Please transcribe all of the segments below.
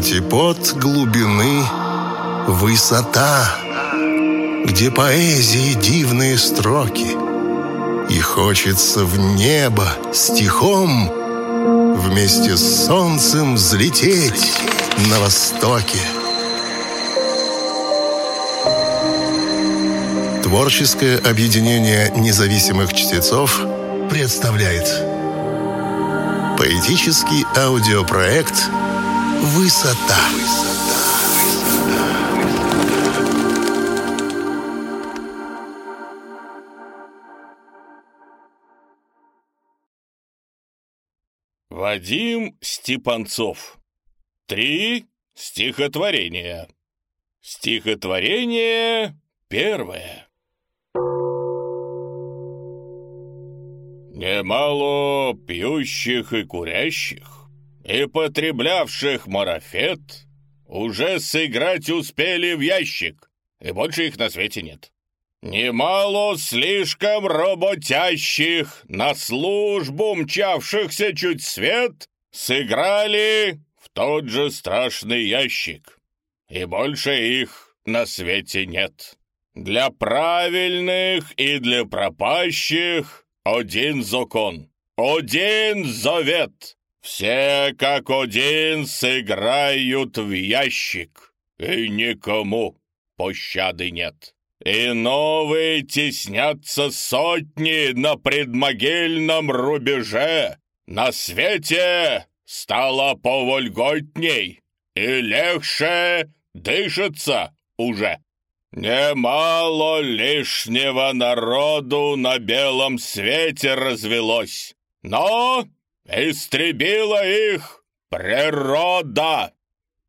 антипод глубины высота, где поэзии дивные строки, и хочется в небо стихом вместе с солнцем взлететь на востоке. Творческое объединение независимых чтецов представляет Поэтический аудиопроект «Высота». Вадим Степанцов. Три стихотворения. Стихотворение первое. Немало пьющих и курящих, и потреблявших марафет уже сыграть успели в ящик, и больше их на свете нет. Немало слишком работящих, на службу мчавшихся чуть свет, сыграли в тот же страшный ящик, и больше их на свете нет. Для правильных и для пропащих один закон, один завет. Все как один сыграют в ящик, и никому пощады нет. И новые теснятся сотни на предмогильном рубеже. На свете стало повольготней, и легче дышится уже. Немало лишнего народу на белом свете развелось, но истребила их природа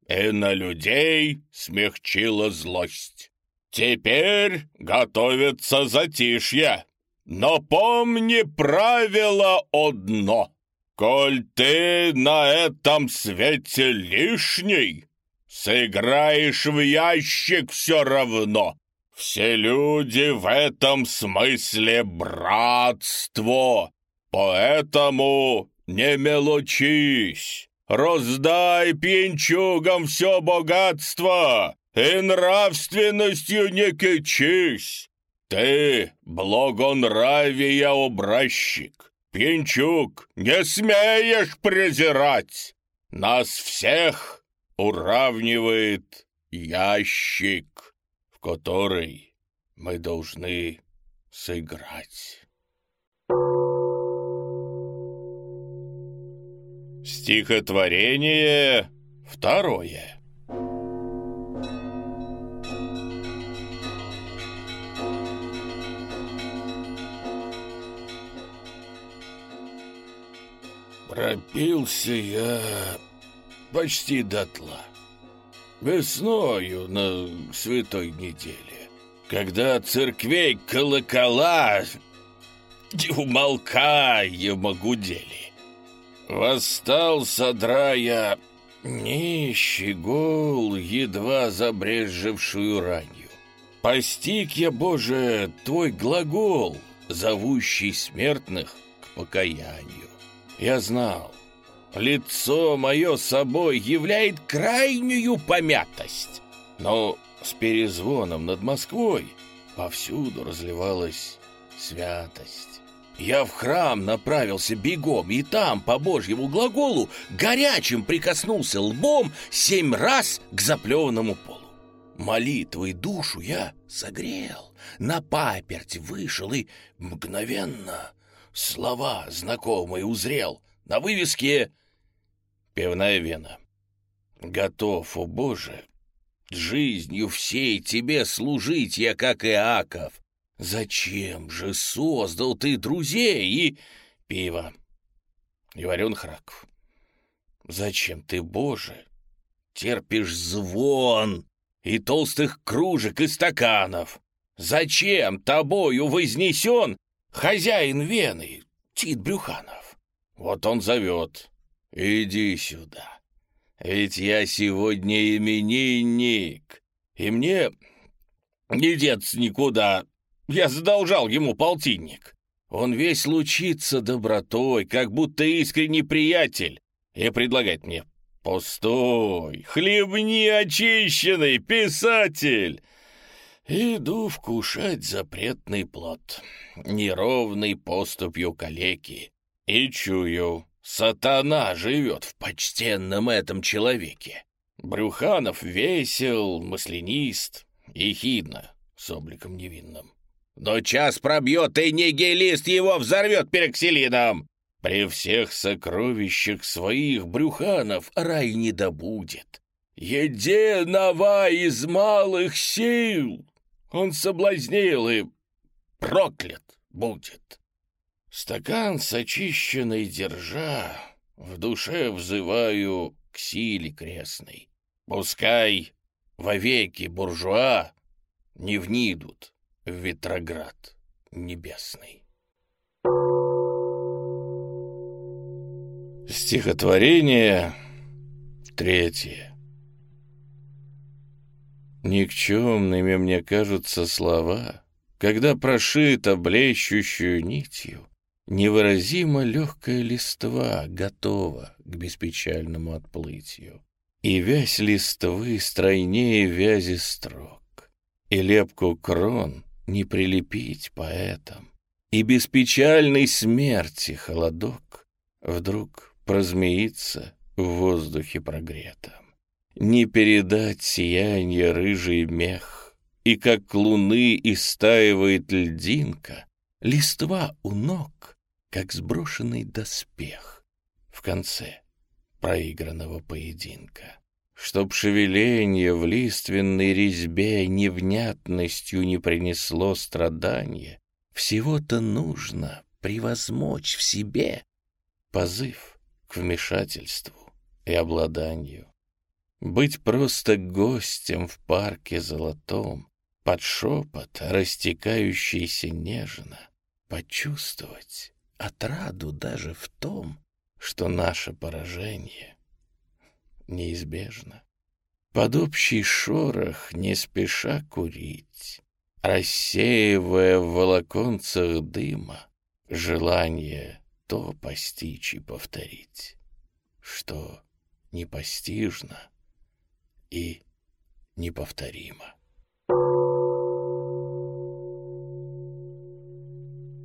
и на людей смягчила злость. Теперь готовится затишье, но помни правило одно. Коль ты на этом свете лишний, Сыграешь в ящик все равно. Все люди в этом смысле братство. Поэтому не мелочись. Раздай пьянчугам все богатство и нравственностью не кичись. Ты благонравия образчик. Пьянчуг, не смеешь презирать. Нас всех уравнивает ящик, в который мы должны сыграть. Стихотворение второе. Пропился я почти дотла. Весною на святой неделе, когда церквей колокола умолкаемо гудели. Восстал содрая нищий гол, едва забрежевшую ранью. Постиг я, Боже, твой глагол, зовущий смертных к покаянию. Я знал, Лицо мое собой являет крайнюю помятость. Но с перезвоном над Москвой повсюду разливалась святость. Я в храм направился бегом, и там, по божьему глаголу, горячим прикоснулся лбом семь раз к заплеванному полу. Молитвой душу я согрел, на паперть вышел и мгновенно слова знакомые узрел. На вывеске пивная вена. Готов, о Боже, жизнью всей тебе служить я, как Иаков. Зачем же создал ты друзей и пиво, и вареных раков? Зачем ты, Боже, терпишь звон и толстых кружек и стаканов? Зачем тобою вознесен хозяин Вены, Тит Брюханов? Вот он зовет, «Иди сюда, ведь я сегодня именинник, и мне не деться никуда. Я задолжал ему полтинник. Он весь лучится добротой, как будто искренний приятель, и предлагает мне Пустой, хлебни очищенный, писатель! Иду вкушать запретный плод, неровной поступью калеки, и чую, сатана живет в почтенном этом человеке. Брюханов весел, маслянист, ехидно, с обликом невинным. Но час пробьет, и нигилист его взорвет пероксилином. При всех сокровищах своих Брюханов рай не добудет. Единого из малых сил он соблазнил и проклят будет. Стакан с очищенной держа, в душе взываю к силе крестной. Пускай вовеки буржуа не внидут Ветроград небесный. Стихотворение третье. Никчемными мне кажутся слова, когда прошита блещущую нитью, невыразимо легкая листва готова к беспечальному отплытию. И вязь листвы стройнее вязи строк, и лепку крон не прилепить поэтам, и без печальной смерти холодок вдруг прозмеится в воздухе прогретом. Не передать сияние рыжий мех, и как луны истаивает льдинка, листва у ног, как сброшенный доспех в конце проигранного поединка. Чтоб шевеление в лиственной резьбе невнятностью не принесло страдания, всего-то нужно превозмочь в себе позыв к вмешательству и обладанию. Быть просто гостем в парке золотом, под шепот, растекающийся нежно, почувствовать отраду даже в том, что наше поражение неизбежно. Под общий шорох не спеша курить, рассеивая в волоконцах дыма желание то постичь и повторить, что непостижно и неповторимо.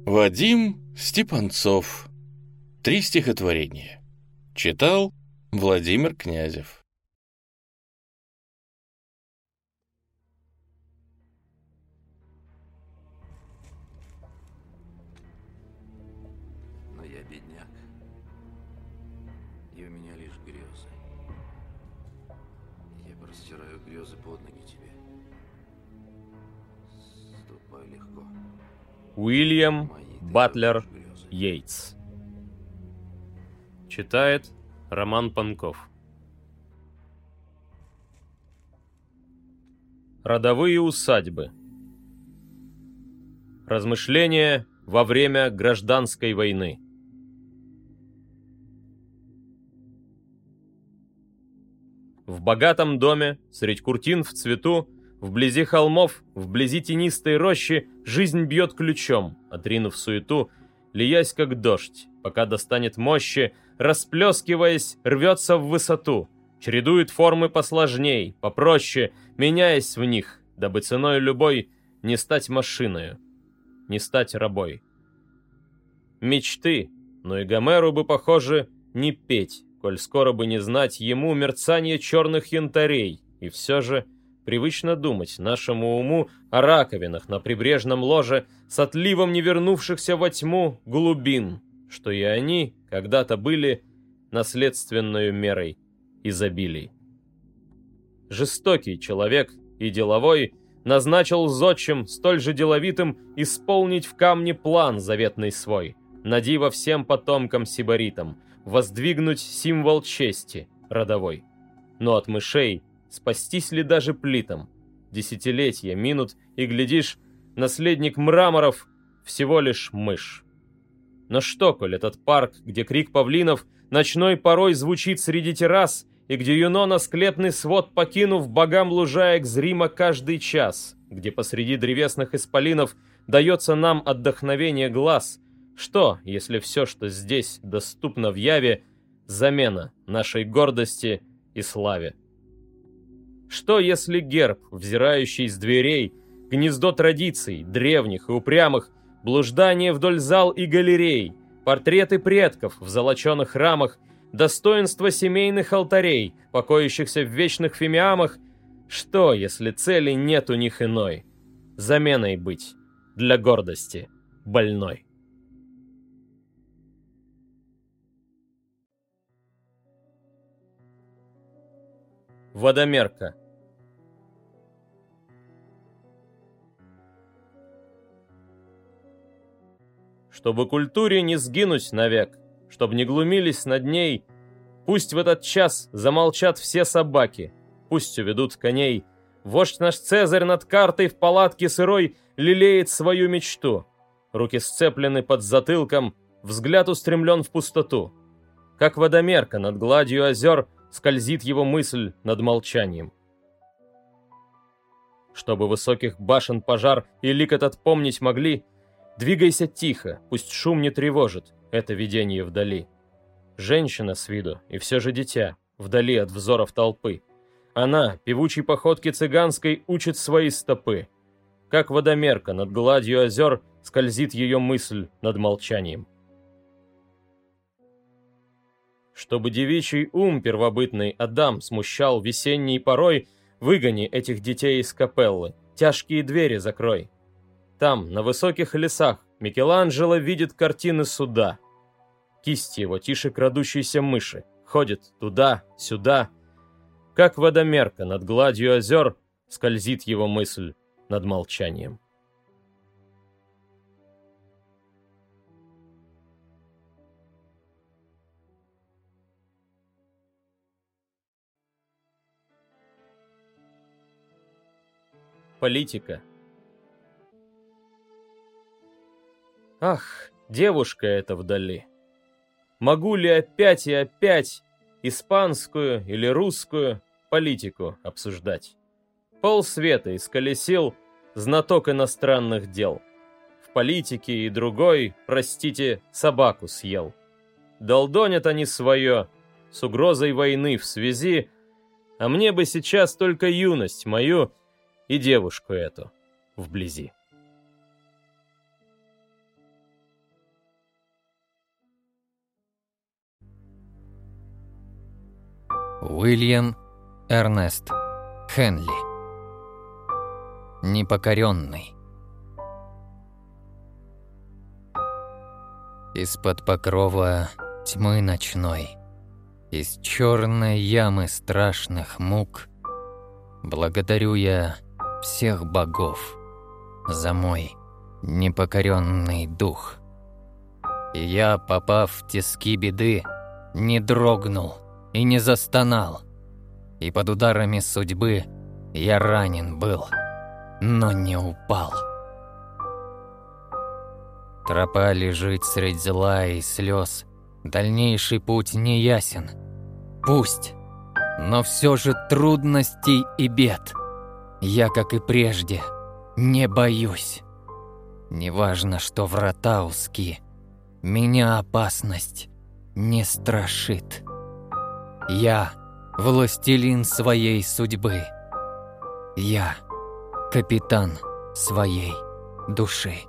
Вадим Степанцов. Три стихотворения. Читал Владимир Князев. Но я бедняк, и у меня лишь грезы. Я простираю грезы под ноги тебе. Ступай легко. Уильям Батлер. Йейтс. Читает Роман Панков. Родовые усадьбы. Размышления во время гражданской войны. В богатом доме, средь куртин в цвету, вблизи холмов, вблизи тенистой рощи, жизнь бьет ключом, отринув суету, лиясь как дождь, пока достанет мощи, расплескиваясь, рвется в высоту, чередует формы посложней, попроще, меняясь в них, дабы ценой любой не стать машиною, не стать рабой. Мечты, но и Гомеру бы, похоже, не петь, коль скоро бы не знать ему мерцание черных янтарей, и все же привычно думать нашему уму о раковинах на прибрежном ложе с отливом не вернувшихся во тьму глубин, что и они когда-то были наследственной мерой изобилий. Жестокий человек и деловой назначил зодчим, столь же деловитым, исполнить в камне план заветный свой, надиво всем потомкам сибаритам, воздвигнуть символ чести родовой. Но от мышей спастись ли даже плитам? Десятилетия минут, и, глядишь, наследник мраморов всего лишь мышь. Но что, коль этот парк, где крик павлинов ночной порой звучит среди террас, и где Юнона склепный свод покинув, богам лужаек зримо каждый час, где посреди древесных исполинов дается нам отдохновение глаз, что, если все, что здесь доступно в яве, замена нашей гордости и славе. Что если герб, взирающий с дверей, гнездо традиций, древних и упрямых, блуждание вдоль зал и галерей, портреты предков в золоченых рамах, достоинство семейных алтарей, покоящихся в вечных фимиамах, что, если цели нет у них иной? Заменой быть для гордости больной. Водомерка Чтобы культуре не сгинуть навек, чтобы не глумились над ней, пусть в этот час замолчат все собаки, пусть уведут коней. Вождь наш Цезарь над картой в палатке сырой лелеет свою мечту. Руки сцеплены под затылком, взгляд устремлен в пустоту. Как водомерка над гладью озер скользит его мысль над молчанием. Чтобы высоких башен пожар и лик этот помнить могли, двигайся тихо, пусть шум не тревожит это видение вдали. Женщина с виду, и все же дитя, вдали от взоров толпы. Она, певучей походке цыганской, учит свои стопы. Как водомерка над гладью озер скользит ее мысль над молчанием. Чтобы девичий ум первобытный Адам смущал весенней порой, выгони этих детей из капеллы, тяжкие двери закрой. Там, на высоких лесах, Микеланджело видит картины суда. Кисть его тише крадущейся мыши, ходит туда-сюда. Как водомерка над гладью озер скользит его мысль над молчанием. Политика. Ах, девушка эта вдали. Могу ли опять и опять испанскую или русскую политику обсуждать? Пол света исколесил знаток иностранных дел. В политике и другой, простите, собаку съел. Долдонят они свое, с угрозой войны в связи, а мне бы сейчас только юность мою — и девушку эту вблизи. Уильям Эрнест Хенли. Непокоренный. Из-под покрова тьмы ночной, Из черной ямы страшных мук, Благодарю я всех богов за мой непокоренный дух. И я, попав в тиски беды, не дрогнул и не застонал. И под ударами судьбы я ранен был, но не упал. Тропа лежит средь зла и слез, дальнейший путь не ясен. Пусть, но все же трудностей и бед — я, как и прежде, не боюсь. Неважно, что врата узки, меня опасность не страшит. Я властелин своей судьбы. Я капитан своей души.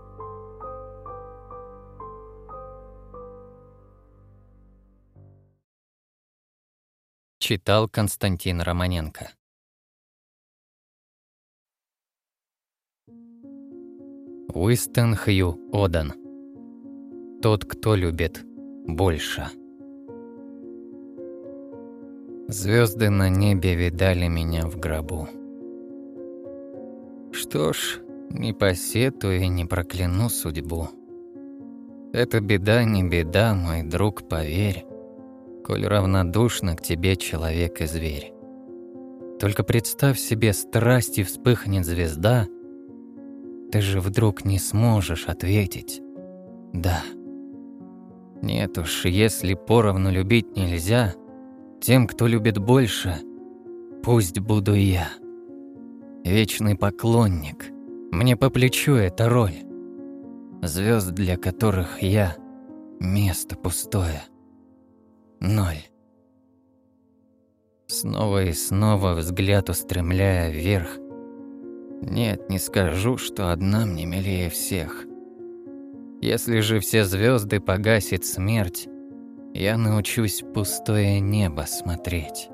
Читал Константин Романенко Уистон Хью Одан. Тот, кто любит больше. Звезды на небе видали меня в гробу. Что ж, не посетую и не прокляну судьбу. Это беда не беда, мой друг, поверь, коль равнодушно к тебе человек и зверь. Только представь себе, страсти вспыхнет звезда — ты же вдруг не сможешь ответить «да». Нет уж, если поровну любить нельзя, тем, кто любит больше, пусть буду я. Вечный поклонник, мне по плечу эта роль. Звезд, для которых я — место пустое. Ноль. Снова и снова взгляд устремляя вверх. Нет, не скажу, что одна мне милее всех. Если же все звезды погасит смерть, я научусь пустое небо смотреть.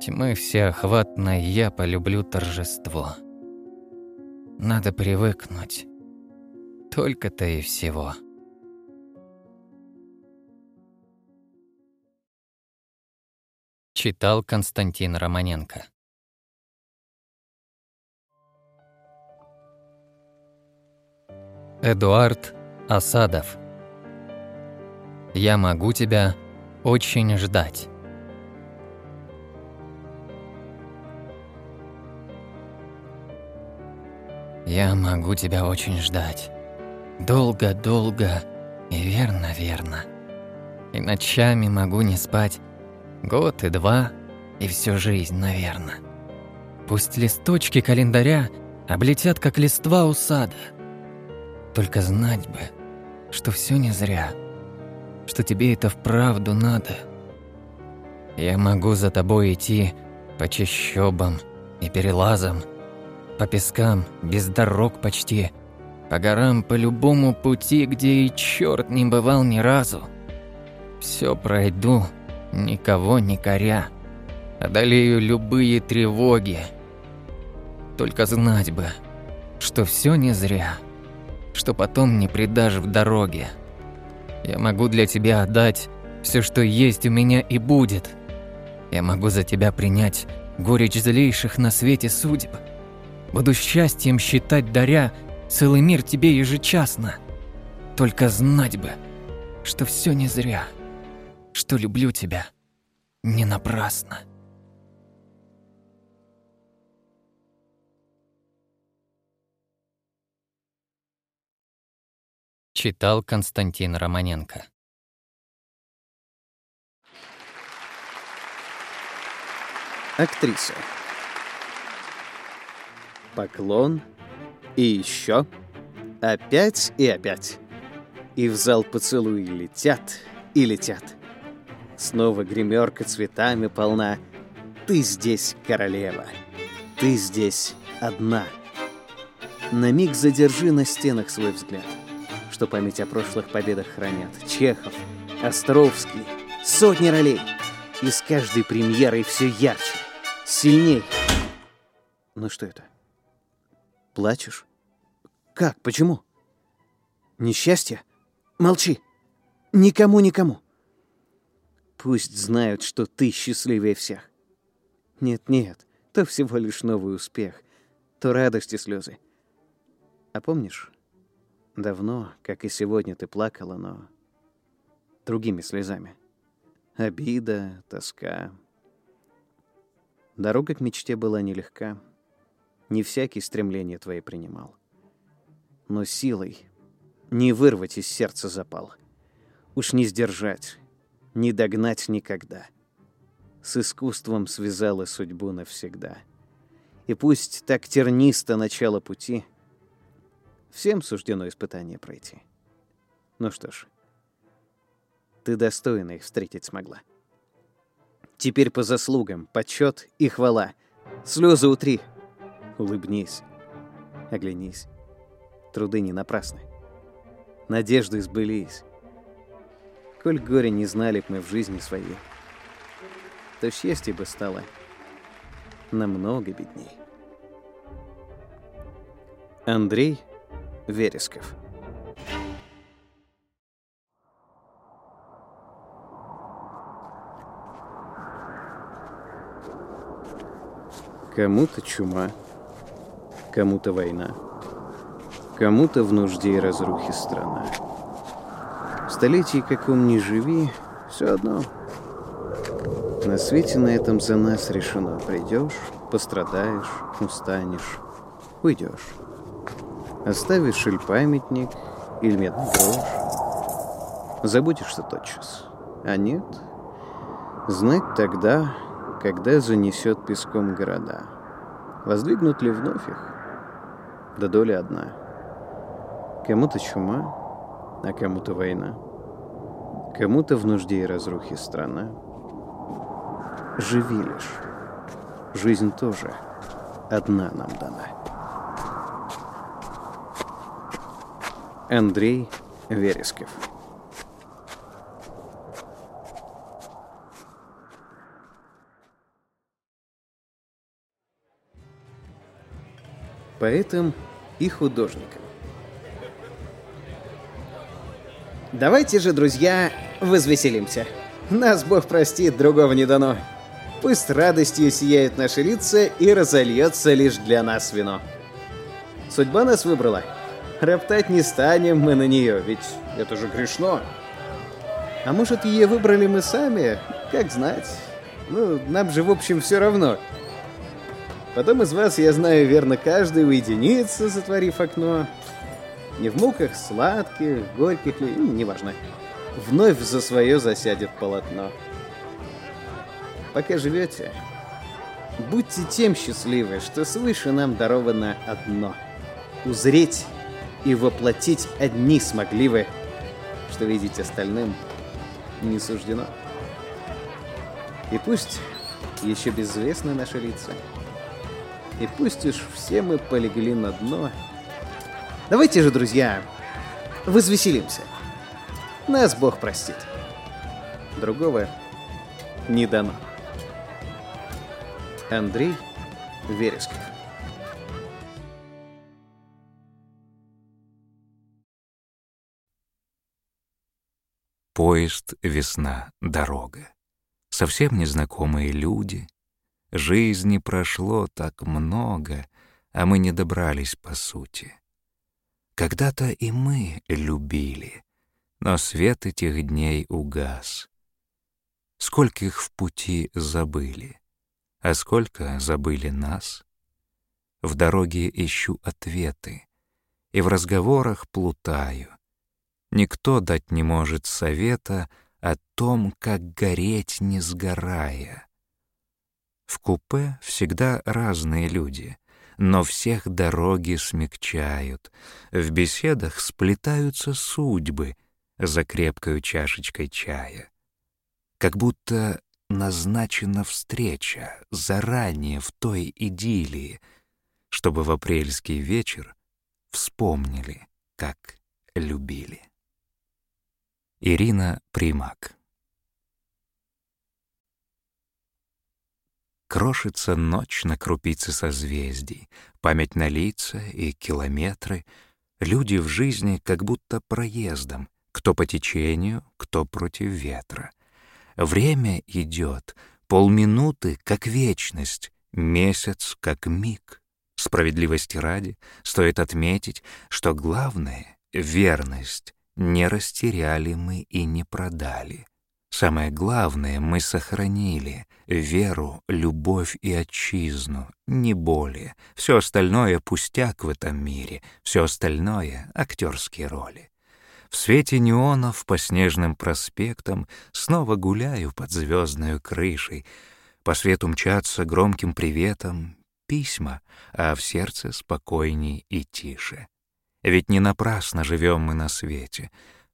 Тьмы всеохватной я полюблю торжество. Надо привыкнуть. Только-то и всего. Читал Константин Романенко. Эдуард Осадов. Я могу тебя очень ждать. Я могу тебя очень ждать. Долго-долго и верно-верно. И ночами могу не спать. Год и два, и всю жизнь, наверное. Пусть листочки календаря облетят, как листва у сада. Только знать бы, что все не зря, что тебе это вправду надо. Я могу за тобой идти по чащобам и перелазам, по пескам, без дорог почти, по горам, по любому пути, где и черт не бывал ни разу. Все пройду, никого не коря, одолею любые тревоги. Только знать бы, что все не зря, что потом не предашь в дороге. Я могу для тебя отдать все, что есть у меня и будет. Я могу за тебя принять горечь злейших на свете судеб. Буду счастьем считать, даря целый мир тебе ежечасно. Только знать бы, что все не зря, что люблю тебя не напрасно. Читал Константин Романенко. Актриса. Поклон. И еще. Опять и опять. И в зал поцелуи летят и летят. Снова гримерка цветами полна. Ты здесь королева. Ты здесь одна. На миг задержи на стенах свой взгляд, что память о прошлых победах хранят. Чехов, Островский, сотни ролей. И с каждой премьерой все ярче, сильней. Ну что это? Плачешь? Как? Почему? Несчастье? Молчи. Никому-никому. Пусть знают, что ты счастливее всех. Нет-нет, то всего лишь новый успех, то радость и слезы. А помнишь, давно, как и сегодня, ты плакала, но другими слезами. Обида, тоска. Дорога к мечте была нелегка. Не всякий стремление твои принимал. Но силой не вырвать из сердца запал. Уж не сдержать, не догнать никогда. С искусством связала судьбу навсегда. И пусть так тернисто начало пути, всем суждено испытание пройти. Ну что ж, ты достойно их встретить смогла. Теперь по заслугам, почет и хвала. Слезы утри, улыбнись, оглянись. Труды не напрасны. Надежды сбылись. Коль горе не знали б мы в жизни своей, то счастье бы стало намного бедней. Андрей Вересков Кому-то чума, кому-то война, кому-то в нужде и разрухе страна. В каком ни живи, все одно. На свете на этом за нас решено. Придешь, пострадаешь, устанешь, уйдешь. Оставишь или памятник, или медный грош. Забудешься тотчас. А нет, знать тогда, когда занесет песком города. Воздвигнут ли вновь их? Да доля одна. Кому-то чума, а кому-то война. Кому-то в нужде и разрухе страна. Живи лишь. Жизнь тоже одна нам дана. Андрей Вересков Поэтам и художникам. Давайте же, друзья, возвеселимся. Нас Бог простит, другого не дано. Пусть радостью сияют наши лица и разольется лишь для нас вино. Судьба нас выбрала. Роптать не станем мы на нее, ведь это же грешно. А может, ее выбрали мы сами? Как знать. Ну, нам же, в общем, все равно. Потом из вас, я знаю, верно, каждый уединится, затворив окно. Не в муках сладких, горьких ли, неважно. Вновь за свое засядет полотно. Пока живете, будьте тем счастливы, что свыше нам даровано одно. Узреть и воплотить одни смогли вы, что видеть остальным не суждено. И пусть еще безвестны наши лица, и пусть уж все мы полегли на дно, давайте же, друзья, возвеселимся. Нас Бог простит. Другого не дано. Андрей Вересков Поезд, весна, дорога. Совсем незнакомые люди. Жизни прошло так много, а мы не добрались по сути. Когда-то и мы любили, но свет этих дней угас. Скольких в пути забыли, а сколько забыли нас. В дороге ищу ответы, и в разговорах плутаю. Никто дать не может совета о том, как гореть, не сгорая. В купе всегда разные люди, но всех дороги смягчают. В беседах сплетаются судьбы за крепкой чашечкой чая. Как будто назначена встреча заранее в той идиллии, чтобы в апрельский вечер вспомнили, как любили. Ирина Примак Крошится ночь на крупицы созвездий, Память на лица и километры, Люди в жизни как будто проездом, Кто по течению, кто против ветра. Время идет, полминуты, как вечность, Месяц, как миг. Справедливости ради стоит отметить, что главное — верность, не растеряли мы и не продали. Самое главное, мы сохранили веру, любовь и отчизну, не более. Все остальное — пустяк в этом мире, все остальное — актерские роли. В свете неонов по снежным проспектам снова гуляю под звездной крышей. По свету мчатся громким приветом письма, а в сердце спокойней и тише. Ведь не напрасно живем мы на свете.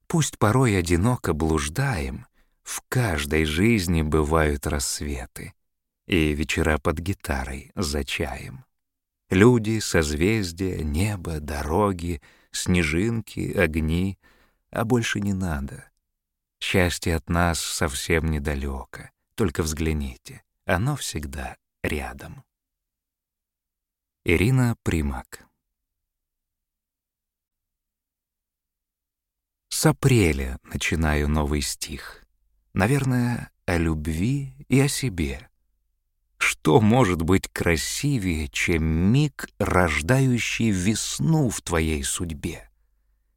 Пусть порой одиноко блуждаем, в каждой жизни бывают рассветы и вечера под гитарой за чаем. Люди, созвездия, небо, дороги, снежинки, огни, а больше не надо. Счастье от нас совсем недалеко, только взгляните, оно всегда рядом. Ирина Примак С апреля начинаю новый стих. Наверное, о любви и о себе. Что может быть красивее, чем миг, рождающий весну в твоей судьбе?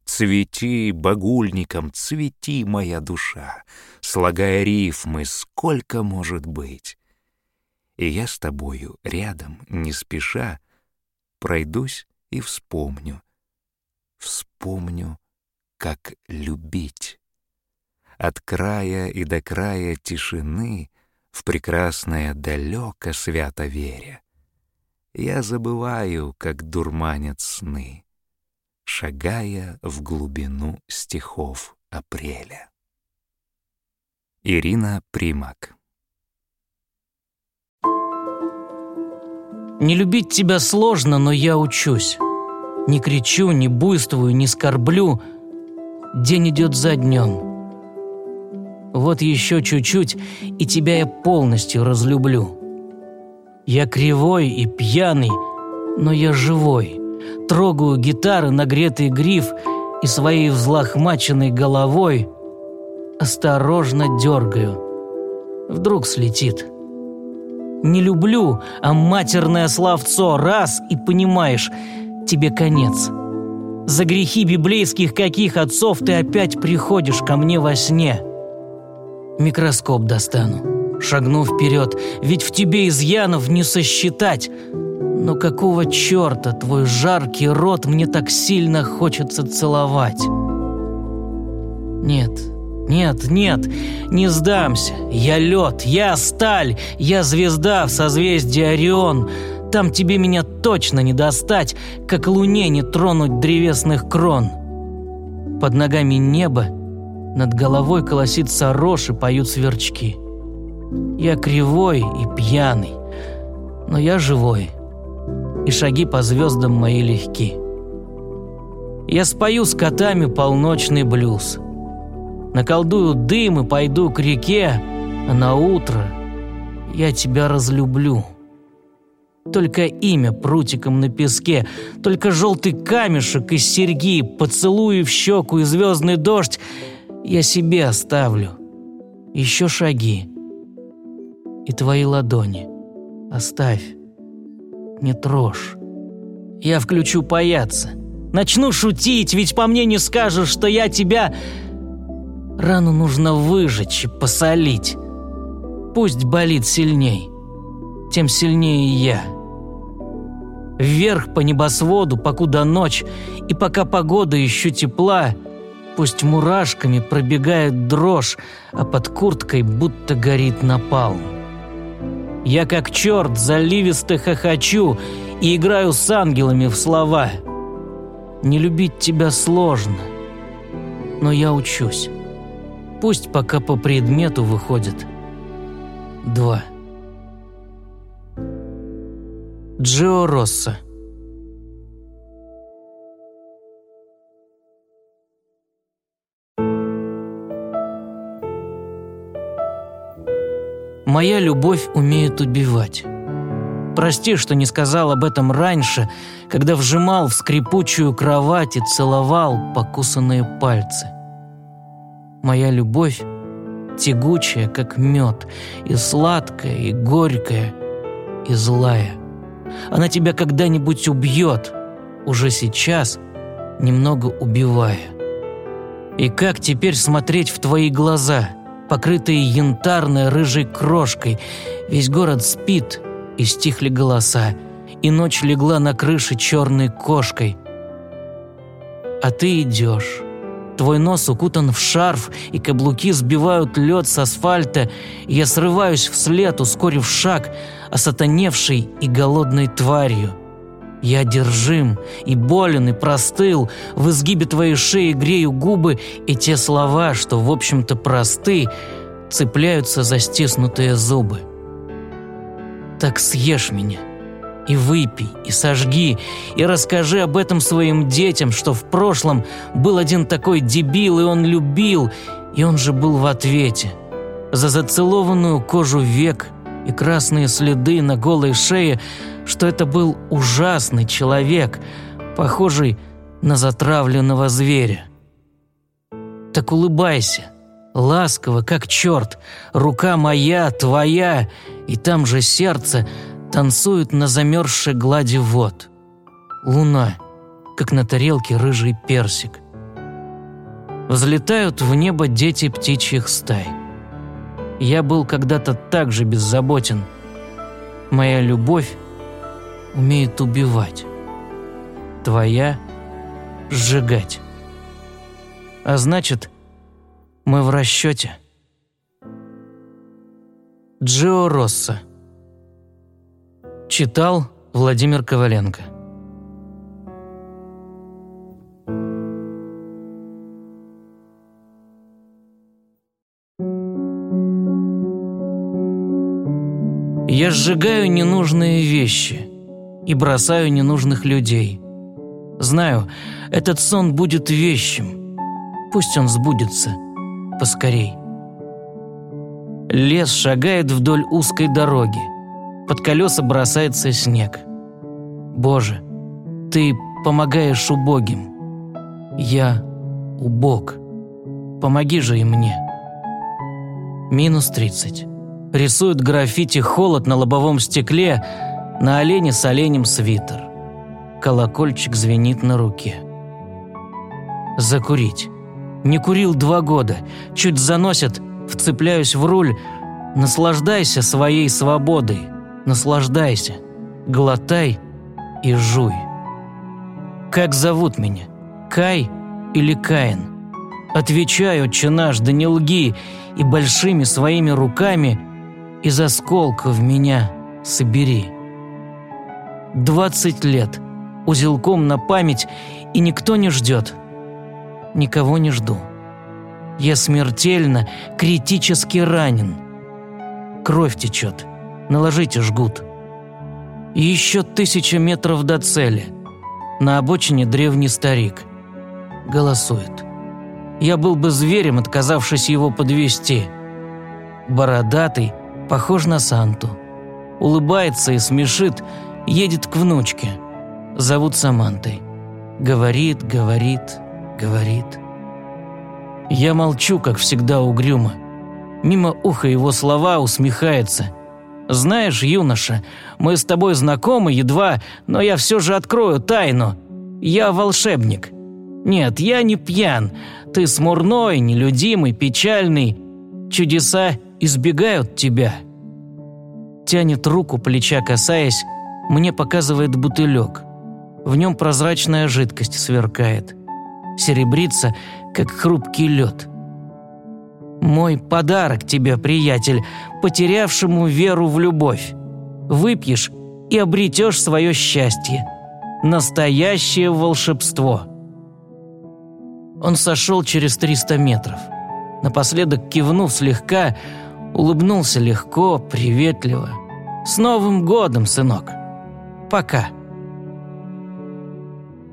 Цвети багульником, цвети, моя душа, Слагая рифмы, сколько может быть. И я с тобою рядом, не спеша, Пройдусь и вспомню, вспомню как любить. От края и до края тишины в прекрасное далеко свято веря. Я забываю, как дурманят сны, шагая в глубину стихов апреля. Ирина Примак. Не любить тебя сложно, но я учусь. Не кричу, не буйствую, не скорблю. День идет за днем. Вот еще чуть-чуть, и тебя я полностью разлюблю. Я кривой и пьяный, но я живой. Трогаю гитары, нагретый гриф, и своей взлохмаченной головой осторожно дергаю. Вдруг слетит. Не люблю, а матерное словцо раз и понимаешь, тебе конец. За грехи библейских каких отцов ты опять приходишь ко мне во сне. Микроскоп достану, шагну вперед, ведь в тебе изъянов не сосчитать. Но какого черта твой жаркий рот мне так сильно хочется целовать? Нет, нет, нет, не сдамся. Я лед, я сталь, я звезда в созвездии Орион. Там тебе меня точно не достать, как луне не тронуть древесных крон. Под ногами небо, над головой колосится рожь и поют сверчки. Я кривой и пьяный, но я живой, и шаги по звездам мои легки. Я спою с котами полночный блюз. Наколдую дым и пойду к реке, а на утро я тебя разлюблю. Только имя прутиком на песке, только желтый камешек из серьги, поцелуи в щеку и звездный дождь я себе оставлю. Еще шаги и твои ладони. Оставь, не трожь. Я включу паяться. Начну шутить, ведь по мне не скажешь, что я тебя... Рану нужно выжечь и посолить. Пусть болит сильней, тем сильнее я. Вверх по небосводу, покуда ночь, и пока погода еще тепла, пусть мурашками пробегает дрожь, а под курткой будто горит напалм. Я как черт заливисто хохочу и играю с ангелами в слова. Не любить тебя сложно, но я учусь. Пусть пока по предмету выходит два. Джо Росса Моя любовь умеет убивать. Прости, что не сказал об этом раньше, когда вжимал в скрипучую кровать и целовал покусанные пальцы. Моя любовь тягучая, как мед, и сладкая, и горькая, и злая. Она тебя когда-нибудь убьет, уже сейчас, немного убивая. И как теперь смотреть в твои глаза, покрытые янтарной рыжей крошкой? Весь город спит, и стихли голоса, и ночь легла на крыше черной кошкой. А ты идешь. Твой нос укутан в шарф, и каблуки сбивают лед с асфальта, и я срываюсь вслед, ускорив шаг, осатаневшей и голодной тварью. Я одержим и болен и простыл, в изгибе твоей шеи грею губы, и те слова, что, в общем-то, просты, цепляются за стиснутые зубы. Так съешь меня, и выпей, и сожги, и расскажи об этом своим детям, что в прошлом был один такой дебил, и он любил, и он же был в ответе. За зацелованную кожу век и красные следы на голой шее, что это был ужасный человек, похожий на затравленного зверя. Так улыбайся, ласково, как черт, рука моя, твоя, и там же сердце танцует на замерзшей глади вод. Луна, как на тарелке рыжий персик. Взлетают в небо дети птичьих стай. Я был когда-то так же беззаботен. Моя любовь умеет убивать. Твоя – сжигать. А значит, мы в расчете. Джио Росса. Читал Владимир Коваленко. Я сжигаю ненужные вещи и бросаю ненужных людей. Знаю, этот сон будет вещим. Пусть он сбудется. Поскорей. Лес шагает вдоль узкой дороги. Под колеса бросается снег. Боже, Ты помогаешь убогим. Я убог. Помоги же и мне. Минус 30. Рисует граффити холод на лобовом стекле, на олене с оленем свитер. Колокольчик звенит на руке. Закурить. Не курил два года. Чуть заносят, вцепляюсь в руль. Наслаждайся своей свободой. Наслаждайся. Глотай и жуй. Как зовут меня? Кай или Каин? Отвечаю, отче наш, да не лги, и большими своими руками из осколков меня собери. Двадцать лет, узелком на память, и никто не ждет. Никого не жду. Я смертельно, критически ранен. Кровь течет, наложите жгут. Еще тысяча метров до цели. На обочине древний старик. Голосует. Я был бы зверем, отказавшись его подвести. Бородатый, похож на Санту. Улыбается и смешит, едет к внучке. Зовут Самантой. Говорит, говорит, говорит. Я молчу, как всегда, угрюмо. Мимо уха его слова усмехается. «Знаешь, юноша, мы с тобой знакомы едва, но я все же открою тайну. Я волшебник. Нет, я не пьян. Ты смурной, нелюдимый, печальный. Чудеса избегают тебя». Тянет руку, плеча касаясь, мне показывает бутылек. В нем прозрачная жидкость сверкает. Серебрится, как хрупкий лед. Мой подарок тебе, приятель, потерявшему веру в любовь. Выпьешь и обретешь свое счастье. Настоящее волшебство. Он сошел через 300 метров. Напоследок кивнув слегка, улыбнулся легко, приветливо. «С Новым годом, сынок! Пока!»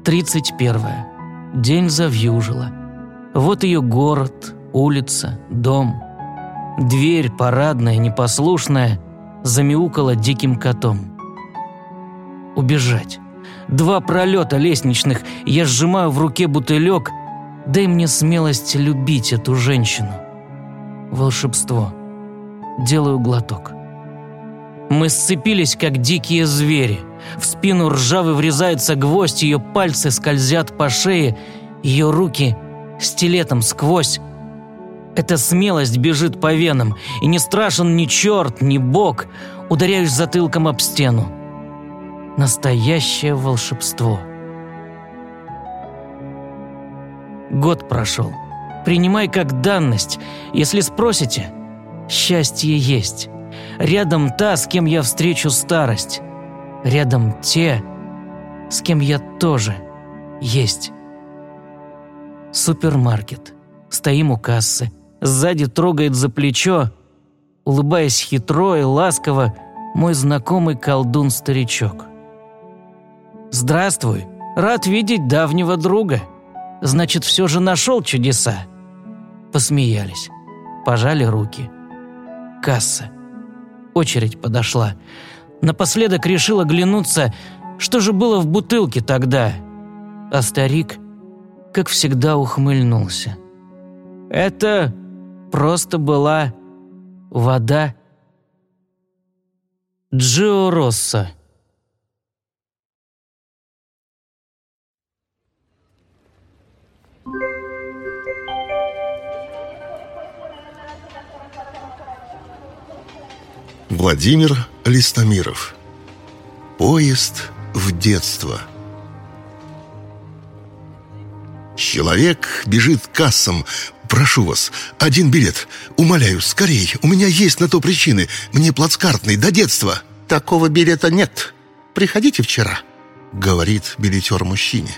31. День завьюжило. Вот ее город, улица, дом. Дверь, парадная, непослушная, замяукала диким котом. Убежать. Два пролета лестничных, я сжимаю в руке бутылек. Дай мне смелость любить эту женщину. Волшебство. Делаю глоток. Мы сцепились, как дикие звери. В спину ржавый врезается гвоздь, ее пальцы скользят по шее, ее руки стилетом сквозь. Эта смелость бежит по венам, и не страшен ни черт, ни бог. Ударяюсь затылком об стену. Настоящее волшебство. Год прошел. Принимай как данность. Если спросите, счастье есть. Рядом та, с кем я встречу старость. Рядом те, с кем я тоже есть. Супермаркет. Стоим у кассы. Сзади трогает за плечо, улыбаясь хитро и ласково, мой знакомый колдун-старичок. «Здравствуй, рад видеть давнего друга. Значит, все же нашел чудеса?» Посмеялись, пожали руки. Касса. Очередь подошла. Напоследок решил оглянуться, что же было в бутылке тогда. А старик, как всегда, ухмыльнулся. Это просто была вода Джио Росса. Владимир Листомиров. Поезд в детство. Человек бежит к кассам. Прошу вас, один билет. Умоляю, скорей. У меня есть на то причины. Мне плацкартный до детства. Такого билета нет. Приходите вчера, говорит билетер мужчине.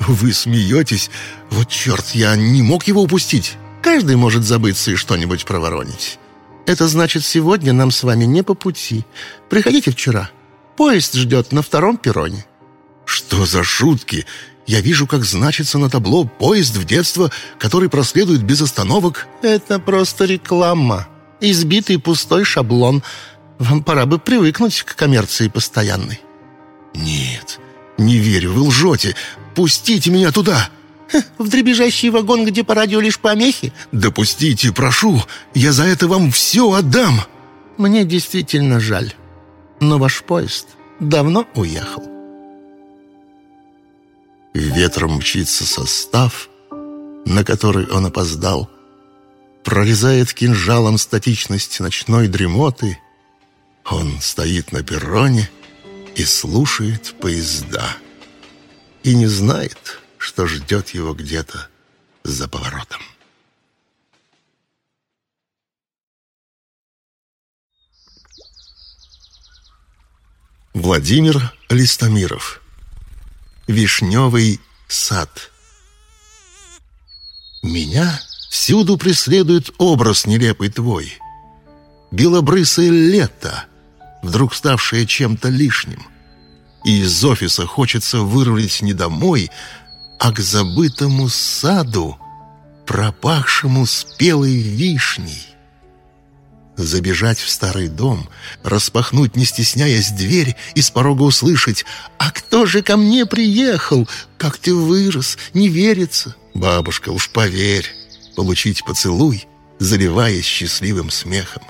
Вы смеетесь? Вот черт, я не мог его упустить. Каждый может забыться и что-нибудь проворонить. Это значит, сегодня нам с вами не по пути. Приходите вчера. Поезд ждет на втором перроне». «Что за шутки? Я вижу, как значится на табло «Поезд в детство», который проследует без остановок». «Это просто реклама. Избитый пустой шаблон. Вам пора бы привыкнуть к коммерции постоянной». «Нет, не верю, вы лжете. Пустите меня туда!» «В дребезжащий вагон, где по радио лишь помехи?» «Допустите, прошу, я за это вам все отдам!» «Мне действительно жаль, но ваш поезд давно уехал». Ветром мчится состав, на который он опоздал, прорезает кинжалом статичность ночной дремоты. Он стоит на перроне и слушает поезда. И не знает, что ждет его где-то за поворотом. Владимир Листомиров Вишневый сад. Меня всюду преследует образ нелепый твой. Белобрысое лето, вдруг ставшее чем-то лишним. И из офиса хочется вырулить не домой, а к забытому саду, пропахшему спелой вишней. Забежать в старый дом, распахнуть, не стесняясь, дверь и с порога услышать «А кто же ко мне приехал? Как ты вырос, не верится!» «Бабушка, уж поверь!» Получить поцелуй, заливаясь счастливым смехом.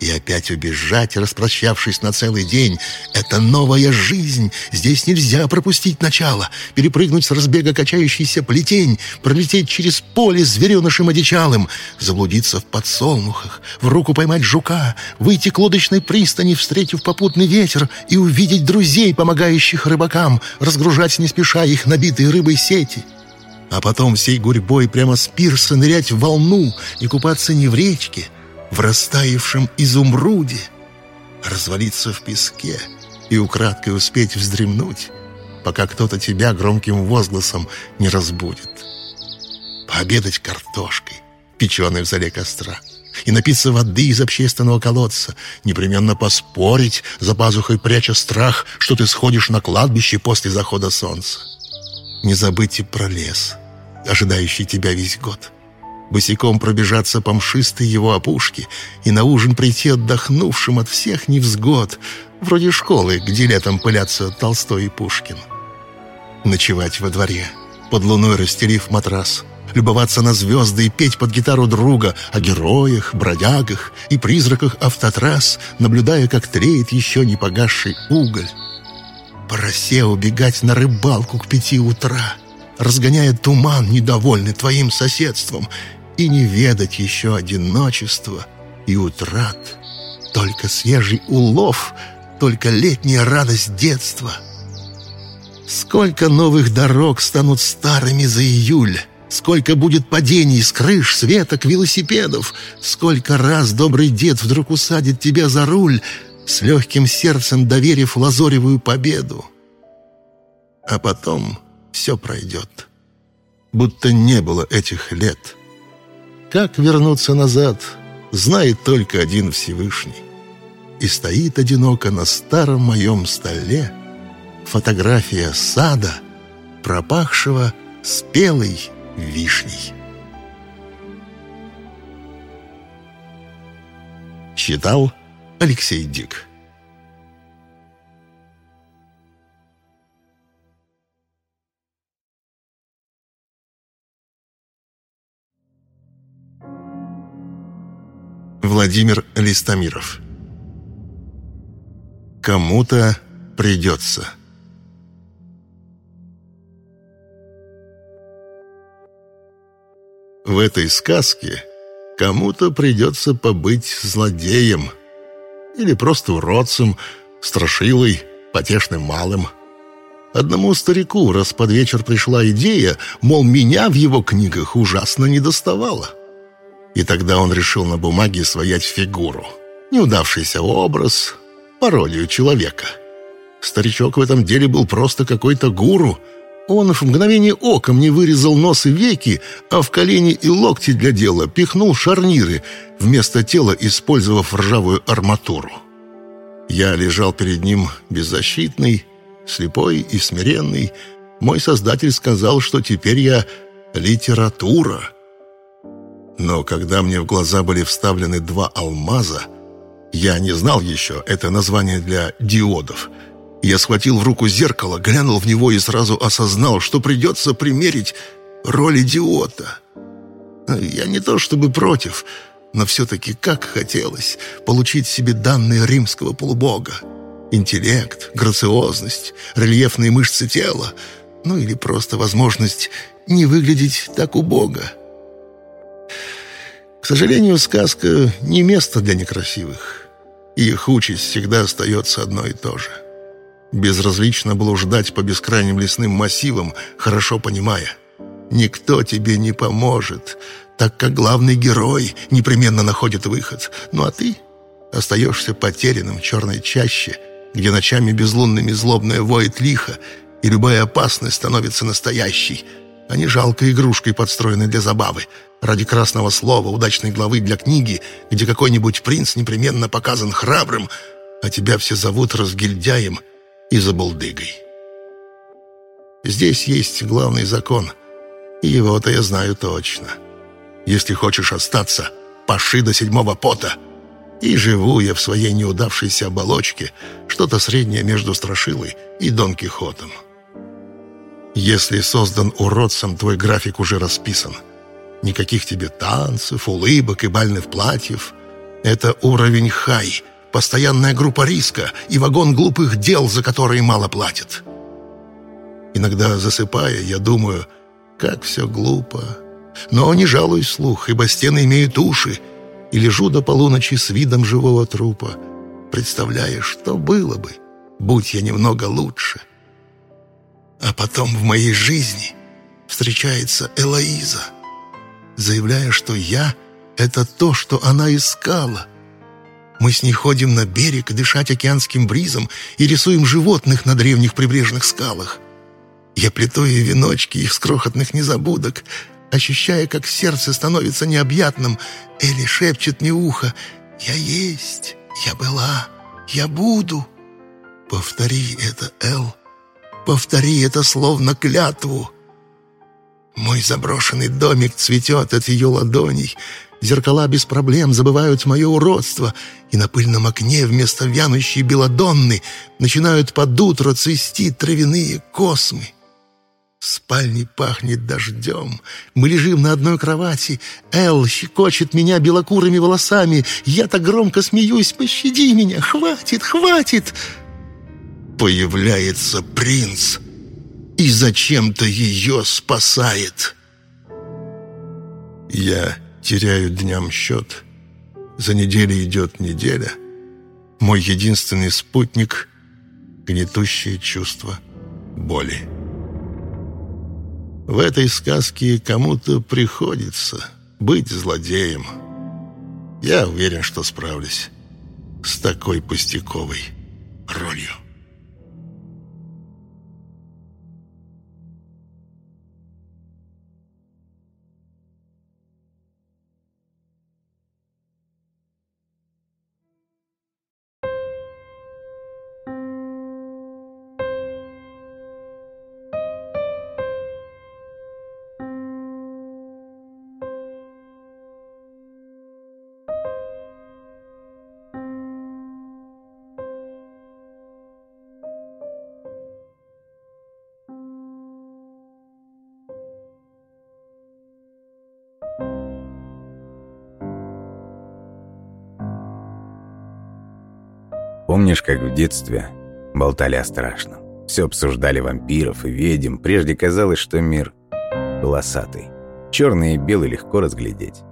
И опять убежать, распрощавшись на целый день. Это новая жизнь. Здесь нельзя пропустить начало. Перепрыгнуть с разбега качающийся плетень, пролететь через поле зверенышем одичалым, заблудиться в подсолнухах, в руку поймать жука, выйти к лодочной пристани, встретив попутный ветер, и увидеть друзей, помогающих рыбакам, разгружать не спеша их набитые рыбой сети а потом всей гурьбой прямо с пирса нырять в волну и купаться не в речке, в растаявшем изумруде, развалиться в песке и украдкой успеть вздремнуть, пока кто-то тебя громким возгласом не разбудит. Пообедать картошкой, печеной в зале костра, и напиться воды из общественного колодца, непременно поспорить, за пазухой пряча страх, что ты сходишь на кладбище после захода солнца. Не забыть и про лес, ожидающий тебя весь год босиком пробежаться по мшистой его опушке и на ужин прийти отдохнувшим от всех невзгод, вроде школы, где летом пылятся Толстой и Пушкин. Ночевать во дворе, под луной расстелив матрас, любоваться на звезды и петь под гитару друга о героях, бродягах и призраках автотрасс, наблюдая, как тлеет еще не погасший уголь. По росе убегать на рыбалку к пяти утра, разгоняя туман, недовольный твоим соседством, и не ведать еще одиночества и утрат. Только свежий улов, только летняя радость детства. Сколько новых дорог станут старыми за июль, Сколько будет падений с крыш, светок, велосипедов! Сколько раз добрый дед вдруг усадит тебя за руль, С легким сердцем доверив лазоревую победу! А потом все пройдет, будто не было этих лет — как вернуться назад, знает только один Всевышний. И стоит одиноко на старом моем столе фотография сада, пропахшего спелой вишней. Читал Алексей Дик. Владимир Листомиров Кому-то придется В этой сказке кому-то придется побыть злодеем или просто уродцем, страшилой, потешным малым. Одному старику раз под вечер пришла идея, мол, меня в его книгах ужасно недоставало. И тогда он решил на бумаге своять фигуру. Неудавшийся образ, пародию человека. Старичок в этом деле был просто какой-то гуру. Он в мгновение ока мне вырезал нос и веки, а в колени и локти для дела пихнул шарниры, вместо тела использовав ржавую арматуру. Я лежал перед ним беззащитный, слепой и смиренный. Мой создатель сказал, что теперь я литература. Но когда мне в глаза были вставлены два алмаза, я не знал еще это название для диодов — я схватил в руку зеркало, глянул в него и сразу осознал, что придется примерить роль идиота. Я не то чтобы против, но все-таки как хотелось получить себе данные римского полубога. Интеллект, грациозность, рельефные мышцы тела, ну или просто возможность не выглядеть так убого. К сожалению, сказка не место для некрасивых. Их участь всегда остается одно и то же — безразлично блуждать по бескрайним лесным массивам, хорошо понимая, никто тебе не поможет, так как главный герой непременно находит выход. Ну а ты остаешься потерянным в черной чаще, где ночами безлунными злобное воет лихо, и любая опасность становится настоящей, а не жалкой игрушкой, подстроенной для забавы, ради красного слова, удачной главы для книги, где какой-нибудь принц непременно показан храбрым, а тебя все зовут разгильдяем — и забулдыгой. Здесь есть главный закон, и его-то я знаю точно. Если хочешь остаться, паши до седьмого пота. И живу я в своей неудавшейся оболочке, что-то среднее между Страшилой и Дон Кихотом. Если создан уродцем, твой график уже расписан. Никаких тебе танцев, улыбок и бальных платьев. Это уровень хай, постоянная группа риска и вагон глупых дел, за которые мало платят. Иногда, засыпая, я думаю, как все глупо. Но не жалуюсь слух, ибо стены имеют уши, и лежу до полуночи с видом живого трупа, представляя, что было бы, будь я немного лучше. А потом в моей жизни встречается Элоиза, заявляя, что я — это то, что она искала, мы с ней ходим на берег дышать океанским бризом и рисуем животных на древних прибрежных скалах. Я плету ей веночки из крохотных незабудок, ощущая, как сердце становится необъятным. Элли шепчет мне ухо «Я есть, я была, я буду». Повтори это, Эл, повтори это словно клятву. Мой заброшенный домик цветет от ее ладоней — Зеркала без проблем забывают мое уродство, и на пыльном окне вместо вянущей белодонны начинают под утро цвести травяные космы. В спальне пахнет дождем. Мы лежим на одной кровати. Эл щекочет меня белокурыми волосами. Я так громко смеюсь. «Пощади меня! Хватит! Хватит!» Появляется принц и зачем-то ее спасает. Я теряю дням счет. За неделей идет неделя. Мой единственный спутник — гнетущее чувство боли. В этой сказке кому-то приходится быть злодеем. Я уверен, что справлюсь с такой пустяковой ролью. Помнишь, как в детстве болтали о страшном? Все обсуждали вампиров и ведьм. Прежде казалось, что мир полосатый. Черный и белый легко разглядеть.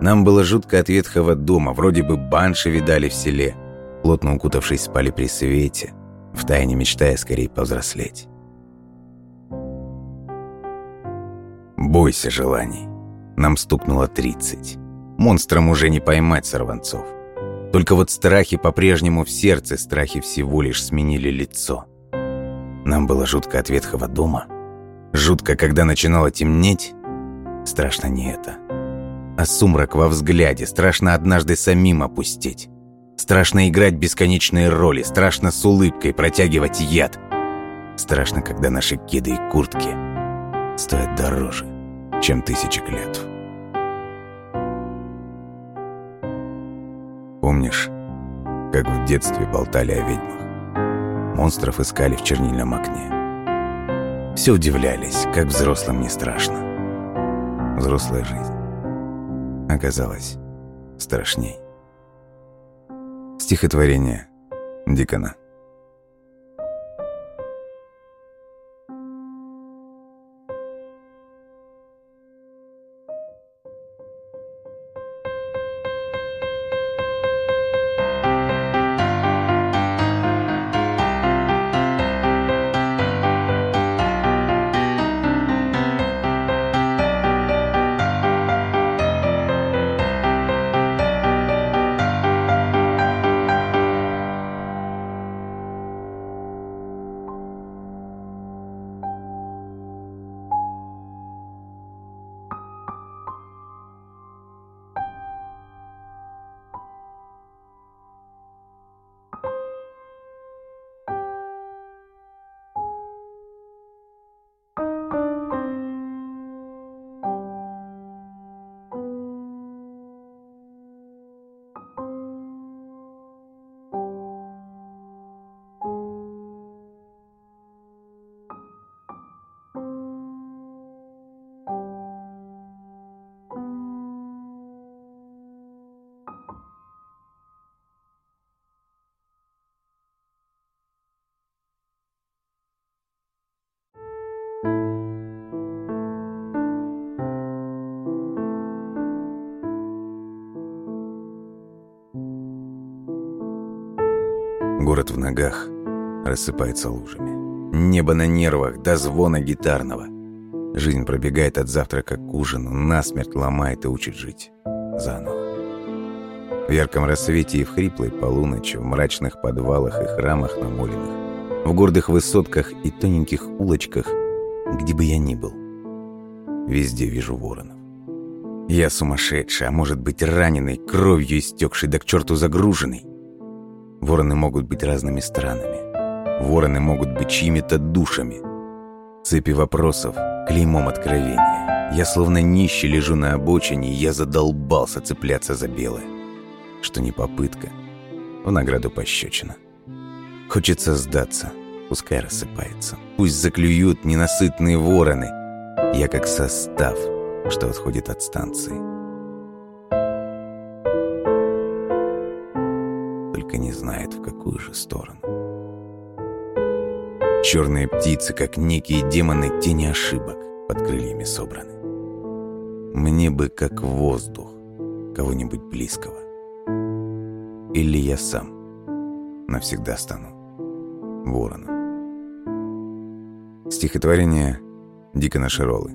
Нам было жутко от ветхого дома. Вроде бы банши видали в селе. Плотно укутавшись, спали при свете. Втайне мечтая скорее повзрослеть. Бойся желаний. Нам стукнуло тридцать. Монстрам уже не поймать сорванцов. Только вот страхи по-прежнему в сердце, страхи всего лишь сменили лицо. Нам было жутко от ветхого дома, Жутко, когда начинало темнеть. Страшно не это. А сумрак во взгляде. Страшно однажды самим опустить. Страшно играть бесконечные роли. Страшно с улыбкой протягивать яд. Страшно, когда наши кеды и куртки стоят дороже, чем тысячи клятв. Помнишь, как в детстве болтали о ведьмах? Монстров искали в чернильном окне. Все удивлялись, как взрослым не страшно. Взрослая жизнь оказалась страшней. Стихотворение Дикона. В ногах рассыпается лужами. Небо на нервах до звона гитарного. Жизнь пробегает от завтрака к ужину, насмерть ломает и учит жить заново. В ярком рассвете и в хриплой полуночи, в мрачных подвалах и храмах намоленных, в гордых высотках и тоненьких улочках, где бы я ни был, везде вижу воронов. Я сумасшедший, а может быть раненый, кровью истекший, да к черту загруженный. Вороны могут быть разными странами. Вороны могут быть чьими-то душами. Цепи вопросов, клеймом откровения. Я словно нищий лежу на обочине, и я задолбался цепляться за белое. Что не попытка, в награду пощечина. Хочется сдаться, пускай рассыпается. Пусть заклюют ненасытные вороны. Я как состав, что отходит от станции. Только не знает, в какую же сторону. Черные птицы, как некие демоны, тени ошибок под крыльями собраны. Мне бы, как воздух, кого-нибудь близкого. Или я сам навсегда стану вороном. Стихотворение Дикона Широлы.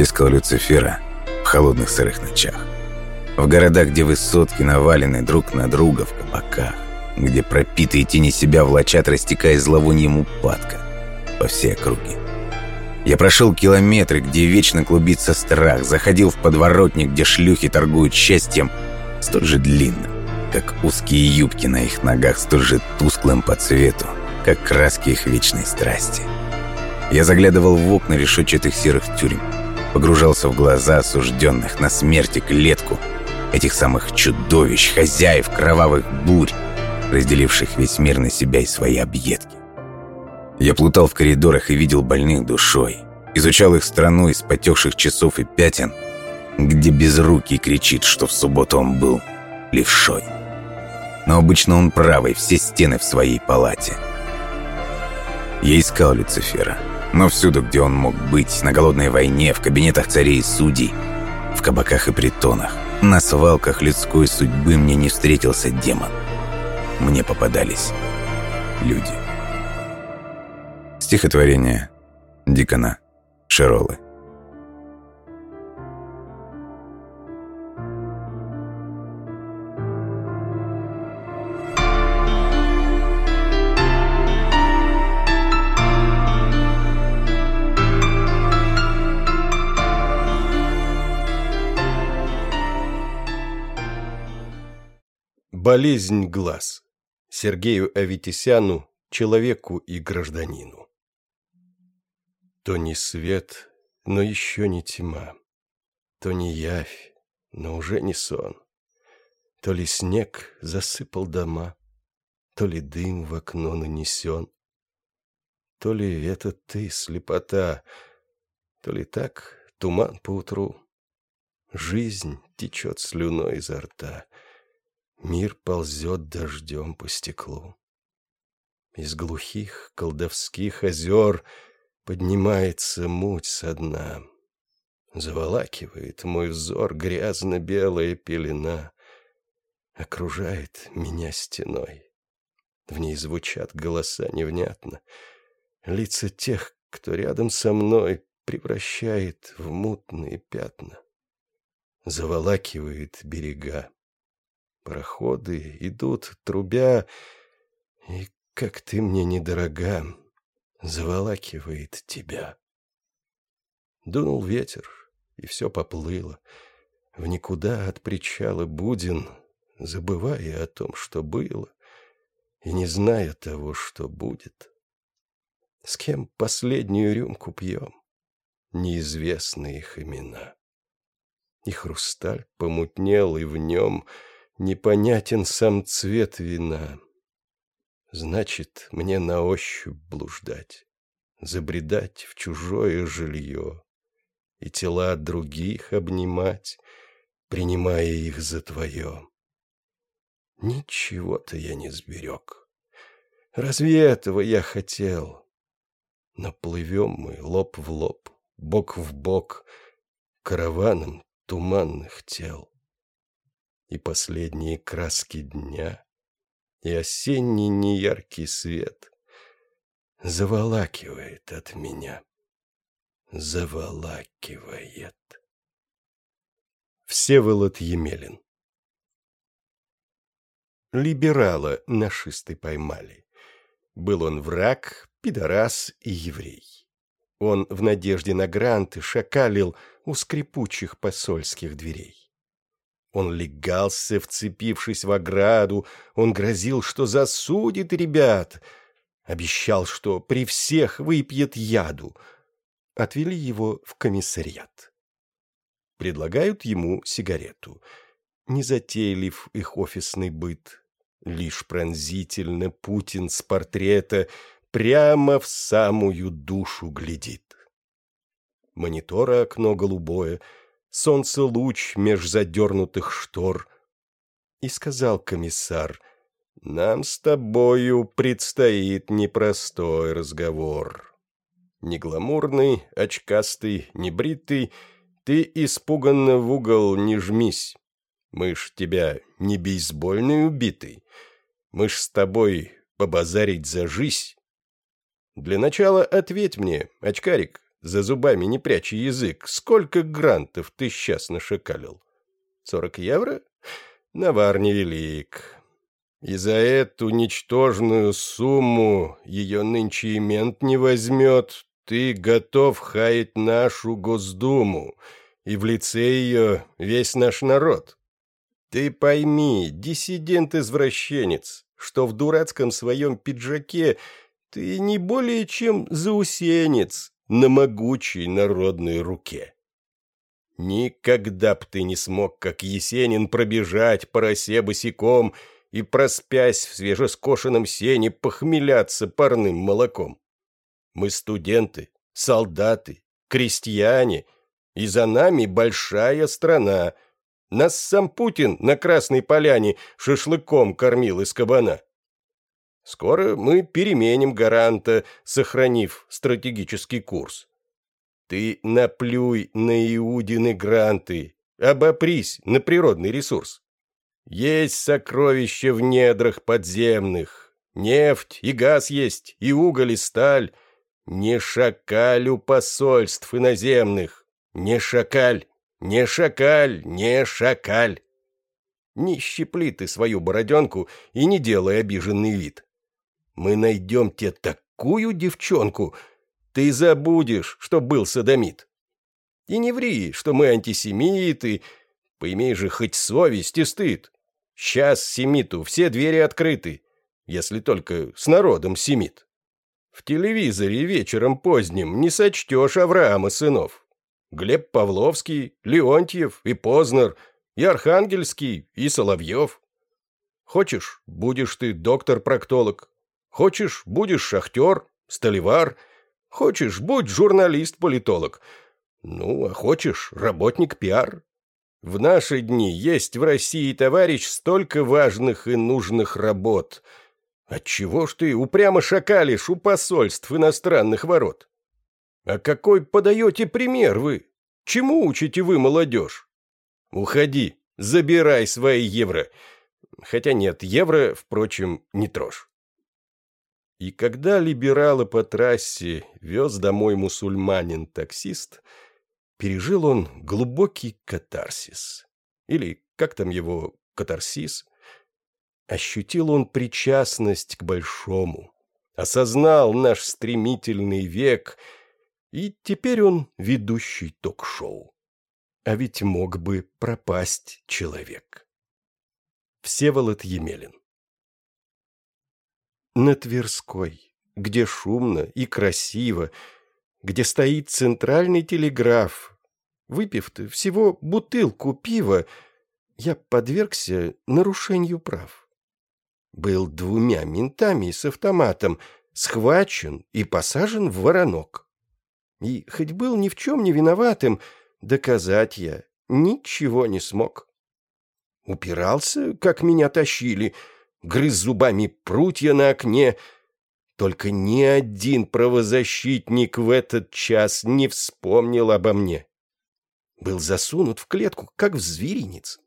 Искал Люцифера в холодных сырых ночах. В городах, где высотки навалены друг на друга в кабаках, где пропитые тени себя влачат, растекаясь зловонием упадка по всей округе. Я прошел километры, где вечно клубится страх, заходил в подворотник, где шлюхи торгуют счастьем, столь же длинным, как узкие юбки на их ногах, столь же тусклым по цвету, как краски их вечной страсти. Я заглядывал в окна решетчатых серых тюрем, погружался в глаза осужденных на смерть и клетку, этих самых чудовищ, хозяев кровавых бурь, разделивших весь мир на себя и свои объедки. Я плутал в коридорах и видел больных душой, Изучал их страну из потекших часов и пятен, где безрукий кричит, что в субботу он был левшой. Но обычно он правый, все стены в своей палате. Я искал Люцифера, но всюду, где он мог быть, на голодной войне, в кабинетах царей и судей, в кабаках и притонах, на свалках людской судьбы мне не встретился демон. Мне попадались люди. Стихотворение Дикона Широлы. Болезнь глаз. Сергею Аветисяну, человеку и гражданину. То не свет, но еще не тьма, То не явь, но уже не сон. То ли снег засыпал дома, То ли дым в окно нанесен. То ли это ты, слепота, То ли так туман поутру. Жизнь течет слюной изо рта — Мир ползет дождем по стеклу. Из глухих колдовских озер Поднимается муть со дна. Заволакивает мой взор грязно-белая пелена. Окружает меня стеной. В ней звучат голоса невнятно. Лица тех, кто рядом со мной, Превращает в мутные пятна. Заволакивает берега. Пароходы идут, трубя, и, как ты мне недорога, заволакивает тебя. Дунул ветер, и все поплыло, в никуда от причала Будин, забывая о том, что было, и не зная того, что будет. С кем последнюю рюмку пьем? Неизвестны их имена. И хрусталь помутнел, и в нем — Непонятен сам цвет вина. Значит, мне на ощупь блуждать, Забредать в чужое жилье И тела других обнимать, Принимая их за твое. Ничего-то я не сберег. Разве этого я хотел? Но плывем мы лоб в лоб, бок в бок, Караваном туманных тел и последние краски дня, и осенний неяркий свет заволакивает от меня, заволакивает. Всеволод Емелин Либерала нашисты поймали. Был он враг, пидорас и еврей. Он в надежде на гранты шакалил у скрипучих посольских дверей. Он легался, вцепившись в ограду, он грозил, что засудит ребят, обещал, что при всех выпьет яду. Отвели его в комиссариат. Предлагают ему сигарету. Не затейлив их офисный быт, лишь пронзительно Путин с портрета прямо в самую душу глядит. Монитора окно голубое — солнце луч меж задернутых штор. И сказал комиссар, нам с тобою предстоит непростой разговор. Не гламурный, очкастый, небритый, ты испуганно в угол не жмись. Мы ж тебя не бейсбольный убитый, мы ж с тобой побазарить зажись. Для начала ответь мне, очкарик, за зубами не пряча язык, сколько грантов ты сейчас нашикалил? Сорок евро? Навар невелик. И за эту ничтожную сумму ее нынче и мент не возьмет. Ты готов хаять нашу Госдуму, и в лице ее весь наш народ. Ты пойми, диссидент-извращенец, что в дурацком своем пиджаке ты не более чем заусенец, на могучей народной руке. Никогда б ты не смог, как Есенин, пробежать по росе босиком и, проспясь в свежескошенном сене, похмеляться парным молоком. Мы студенты, солдаты, крестьяне, и за нами большая страна. Нас сам Путин на Красной Поляне шашлыком кормил из кабана. Скоро мы переменим гаранта, сохранив стратегический курс. Ты наплюй на Иудины гранты, обопрись на природный ресурс. Есть сокровища в недрах подземных, нефть и газ есть, и уголь, и сталь. Не шакалю посольств иноземных, не шакаль, не шакаль, не шакаль. Не щепли ты свою бороденку и не делай обиженный вид. Мы найдем тебе такую девчонку, ты забудешь, что был садомит. И не ври, что мы антисемиты, поимей же хоть совесть и стыд. Сейчас семиту все двери открыты, если только с народом семит. В телевизоре вечером поздним не сочтешь Авраама сынов. Глеб Павловский, Леонтьев и Познер, и Архангельский, и Соловьев. Хочешь, будешь ты доктор-проктолог. Хочешь, будешь шахтер, столевар. Хочешь, будь журналист-политолог. Ну, а хочешь, работник пиар. В наши дни есть в России, товарищ, столько важных и нужных работ — Отчего ж ты упрямо шакалишь у посольств иностранных ворот? А какой подаете пример вы? Чему учите вы молодежь? Уходи, забирай свои евро. Хотя нет, евро, впрочем, не трожь. И когда либерала по трассе вез домой мусульманин-таксист, пережил он глубокий катарсис. Или, как там его, катарсис? Ощутил он причастность к большому, осознал наш стремительный век, и теперь он ведущий ток-шоу. А ведь мог бы пропасть человек. Всеволод Емелин На Тверской, где шумно и красиво, где стоит центральный телеграф, выпив-то всего бутылку пива, я подвергся нарушению прав был двумя ментами с автоматом, схвачен и посажен в воронок. И хоть был ни в чем не виноватым, доказать я ничего не смог. Упирался, как меня тащили, грыз зубами прутья на окне. Только ни один правозащитник в этот час не вспомнил обо мне. Был засунут в клетку, как в зверинец.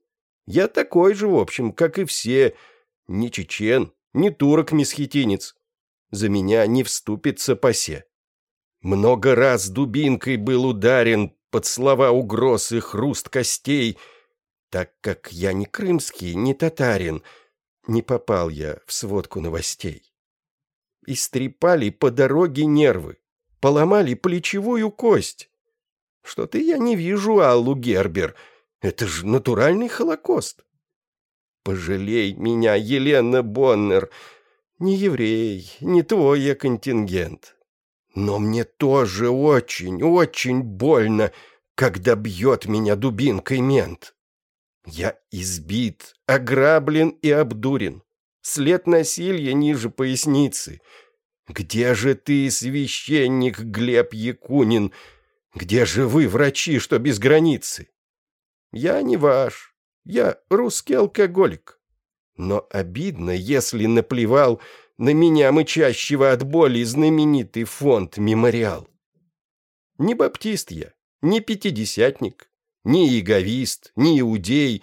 Я такой же, в общем, как и все, — ни чечен, ни турок-месхетинец. За меня не вступится посе. Много раз дубинкой был ударен под слова угроз и хруст костей. Так как я не крымский, не татарин, не попал я в сводку новостей. Истрепали по дороге нервы, поломали плечевую кость. Что-то я не вижу Аллу Гербер. Это же натуральный холокост. Пожалей меня, Елена Боннер. Не еврей, не твой я контингент. Но мне тоже очень, очень больно, когда бьет меня дубинкой мент. Я избит, ограблен и обдурен. След насилия ниже поясницы. Где же ты, священник Глеб Якунин? Где же вы, врачи, что без границы? Я не ваш, я русский алкоголик. Но обидно, если наплевал на меня мычащего от боли знаменитый фонд «Мемориал». Не баптист я, не пятидесятник, не иеговист, не иудей.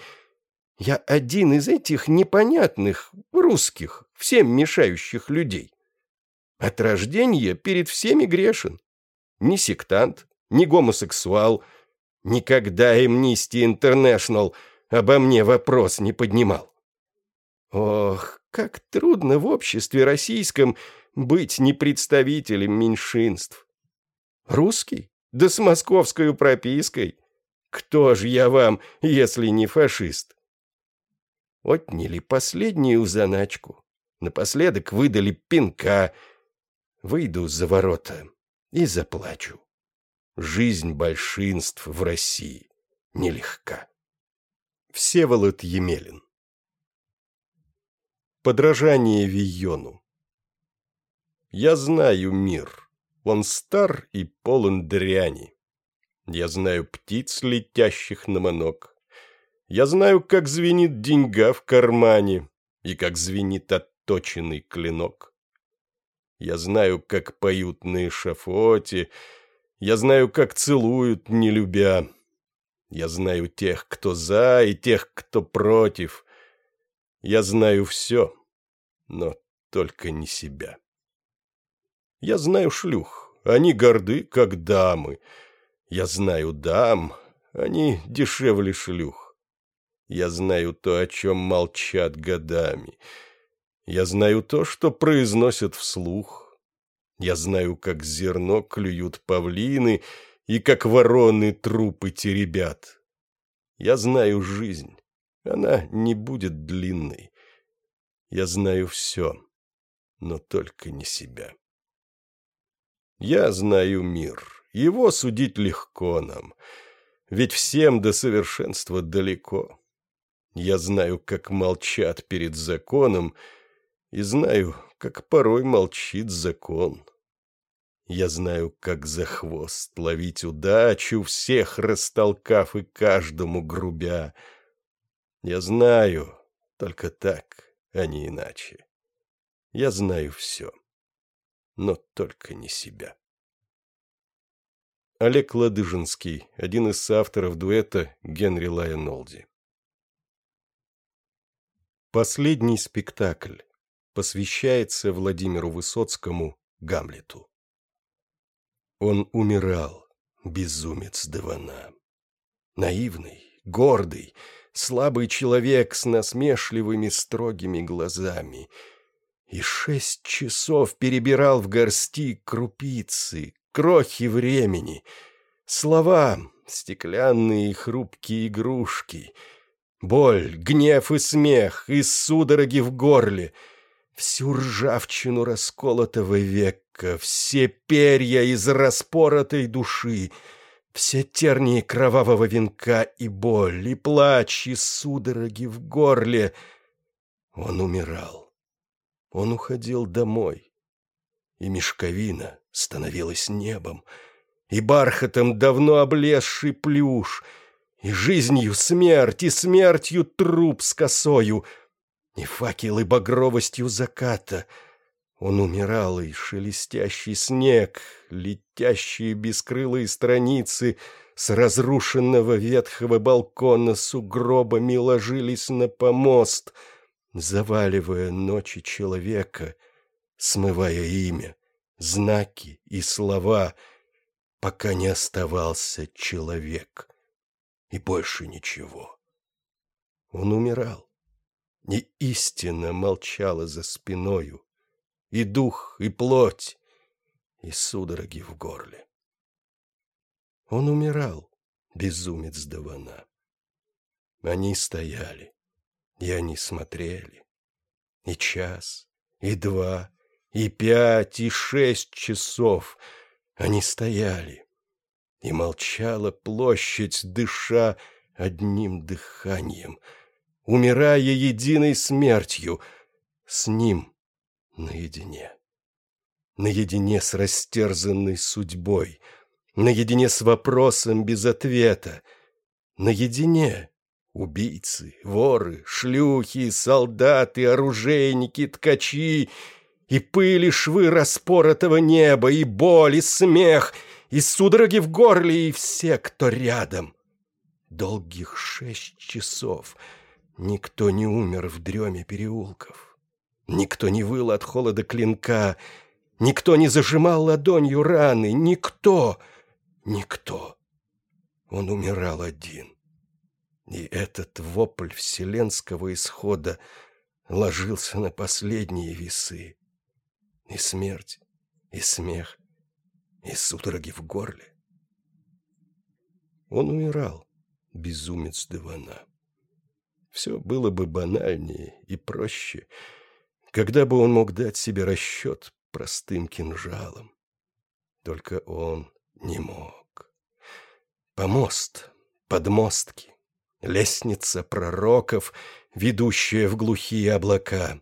Я один из этих непонятных, русских, всем мешающих людей. От рождения перед всеми грешен. Ни сектант, ни гомосексуал, никогда Amnesty International – обо мне вопрос не поднимал. Ох, как трудно в обществе российском быть не представителем меньшинств. Русский? Да с московской пропиской. Кто ж я вам, если не фашист? Отняли последнюю заначку. Напоследок выдали пинка. Выйду за ворота и заплачу. Жизнь большинств в России нелегка. Всеволод Емелин Подражание Вийону Я знаю мир, он стар и полон дряни. Я знаю птиц, летящих на манок. Я знаю, как звенит деньга в кармане и как звенит отточенный клинок. Я знаю, как поют на эшафоте, я знаю, как целуют, не любя. Я знаю тех, кто за, и тех, кто против. Я знаю все, но только не себя. Я знаю шлюх, они горды, как дамы. Я знаю дам, они дешевле шлюх. Я знаю то, о чем молчат годами. Я знаю то, что произносят вслух. Я знаю, как зерно клюют павлины и как вороны трупы теребят. Я знаю жизнь, она не будет длинной. Я знаю все, но только не себя. Я знаю мир, его судить легко нам, ведь всем до совершенства далеко. Я знаю, как молчат перед законом, и знаю, как порой молчит закон. Я знаю, как за хвост ловить удачу, всех растолкав и каждому грубя. Я знаю, только так, а не иначе. Я знаю все, но только не себя. Олег Ладыжинский, один из авторов дуэта Генри Лайонолди. Последний спектакль посвящается Владимиру Высоцкому Гамлету. Он умирал, безумец Девана. Наивный, гордый, слабый человек с насмешливыми строгими глазами. И шесть часов перебирал в горсти крупицы, крохи времени, слова, стеклянные хрупкие игрушки, боль, гнев и смех, и судороги в горле, всю ржавчину расколотого века, все перья из распоротой души, все тернии кровавого венка и боль, и плач, и судороги в горле. Он умирал. Он уходил домой. И мешковина становилась небом, и бархатом давно облезший плюш, и жизнью смерть, и смертью труп с косою, и факелы багровостью заката — он умирал, и шелестящий снег, летящие бескрылые страницы с разрушенного ветхого балкона сугробами ложились на помост, заваливая ночи человека, смывая имя, знаки и слова, пока не оставался человек. И больше ничего. Он умирал, и истина молчала за спиною и дух, и плоть, и судороги в горле. Он умирал, безумец Давана. Они стояли, и они смотрели. И час, и два, и пять, и шесть часов они стояли. И молчала площадь, дыша одним дыханием, умирая единой смертью с ним наедине. Наедине с растерзанной судьбой, наедине с вопросом без ответа, наедине убийцы, воры, шлюхи, солдаты, оружейники, ткачи и пыли швы распоротого неба, и боль, и смех, и судороги в горле, и все, кто рядом. Долгих шесть часов никто не умер в дреме переулков. Никто не выл от холода клинка, никто не зажимал ладонью раны, никто, никто. Он умирал один. И этот вопль вселенского исхода ложился на последние весы. И смерть, и смех, и судороги в горле. Он умирал, безумец Девана. Все было бы банальнее и проще — когда бы он мог дать себе расчет простым кинжалом? Только он не мог. Помост, подмостки, лестница пророков, ведущая в глухие облака,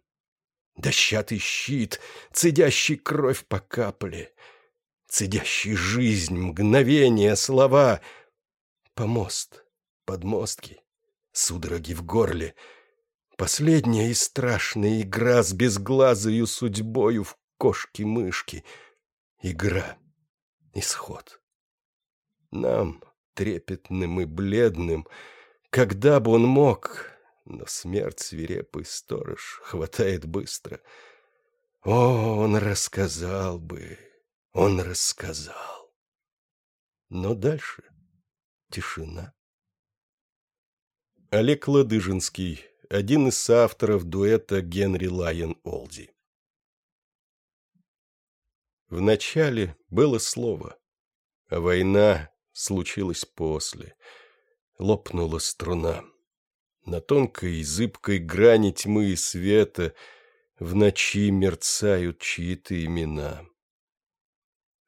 дощатый щит, цедящий кровь по капле, цедящий жизнь, мгновения, слова, помост, подмостки, судороги в горле. Последняя и страшная игра с безглазою судьбою в кошки-мышки. Игра. Исход. Нам, трепетным и бледным, когда бы он мог, но смерть свирепый сторож хватает быстро. О, он рассказал бы, он рассказал. Но дальше тишина. Олег Ладыжинский, один из соавторов дуэта Генри Лайон Олди. В начале было слово, а война случилась после. Лопнула струна. На тонкой и зыбкой грани тьмы и света в ночи мерцают чьи-то имена.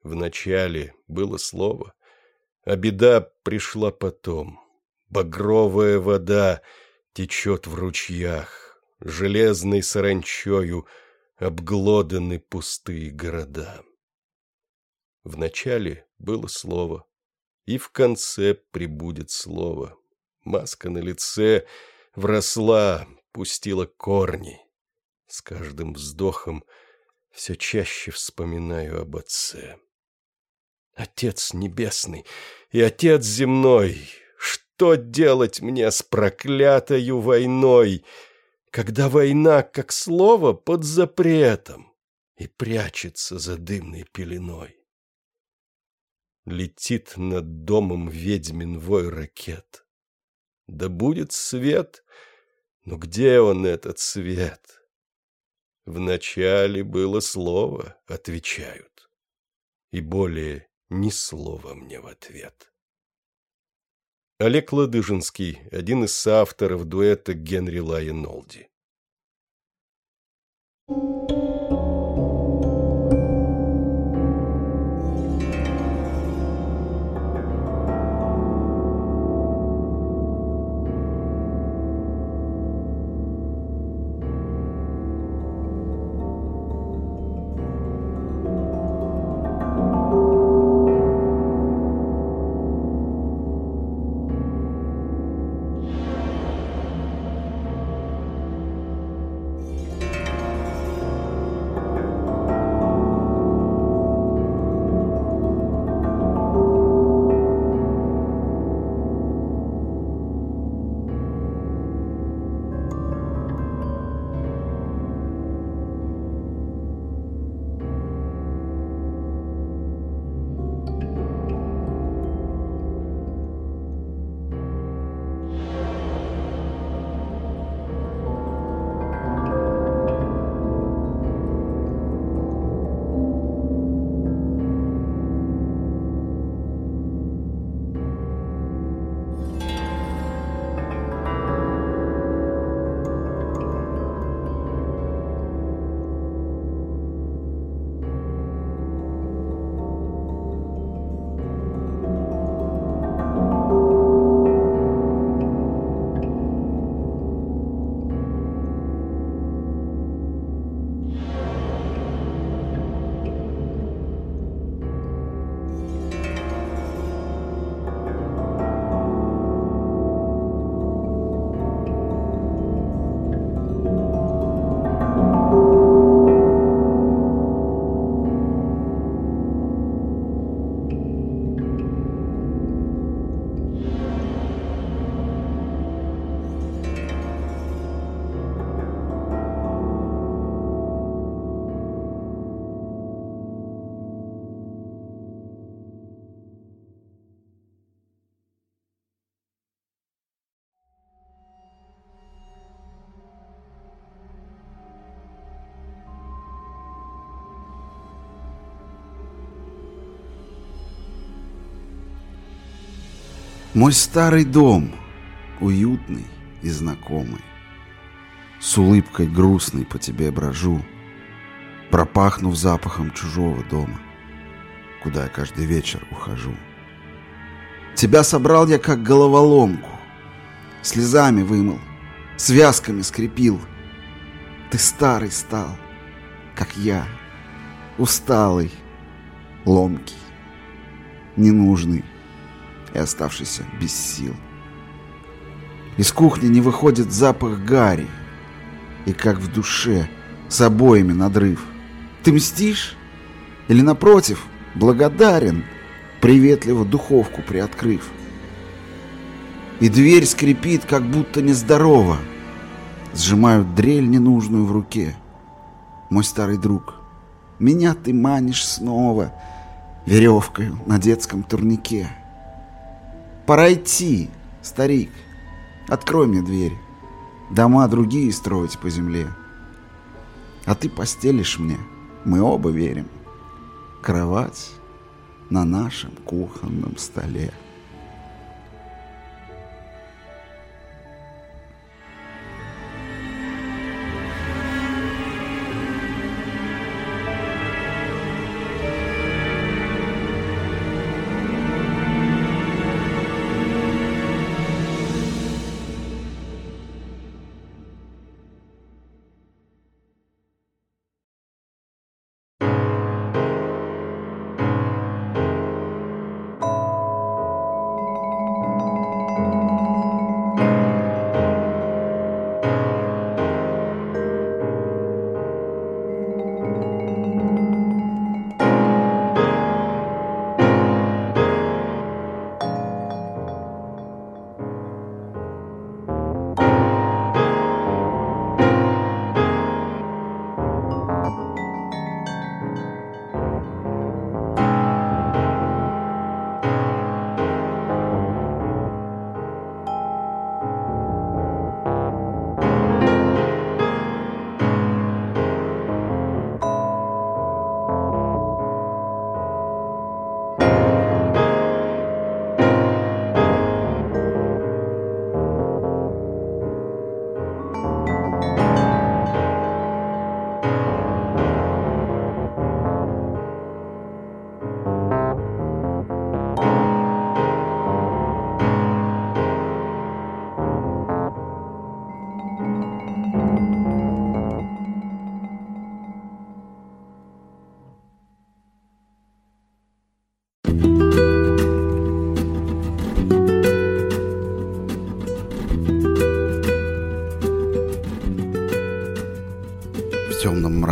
В начале было слово, а беда пришла потом. Багровая вода течет в ручьях, железной саранчою обглоданы пустые города. В начале было слово, и в конце прибудет слово. Маска на лице вросла, пустила корни. С каждым вздохом все чаще вспоминаю об отце. Отец небесный и отец земной, что делать мне с проклятою войной, когда война, как слово, под запретом и прячется за дымной пеленой? Летит над домом ведьмин вой ракет. Да будет свет, но где он, этот свет? Вначале было слово, отвечают, и более ни слова мне в ответ. Олег Ладыжинский, один из соавторов дуэта Генри Лайен Мой старый дом, уютный и знакомый. С улыбкой грустной по тебе брожу, Пропахнув запахом чужого дома, Куда я каждый вечер ухожу. Тебя собрал я как головоломку, Слезами вымыл, связками скрепил. Ты старый стал, как я, усталый, ломкий, ненужный и оставшийся без сил. Из кухни не выходит запах гари, и как в душе с обоими надрыв. Ты мстишь? Или напротив, благодарен, приветливо духовку приоткрыв? И дверь скрипит, как будто нездорово. Сжимают дрель ненужную в руке. Мой старый друг, меня ты манишь снова веревкою на детском турнике. Пора идти, старик, открой мне дверь. Дома другие строить по земле. А ты постелишь мне, мы оба верим. Кровать на нашем кухонном столе.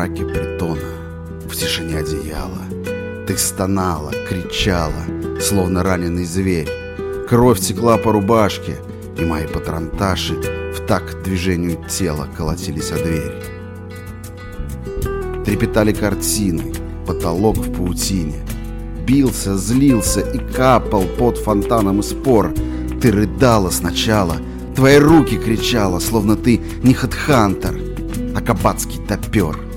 Мраке притона, в тишине одеяла, Ты стонала, кричала, словно раненый зверь. Кровь текла по рубашке, и мои патронташи В такт движению тела колотились о дверь. Трепетали картины, потолок в паутине. Бился, злился и капал под фонтаном из пор. Ты рыдала сначала, твои руки кричала, словно ты не хедхантер, а кабацкий топер.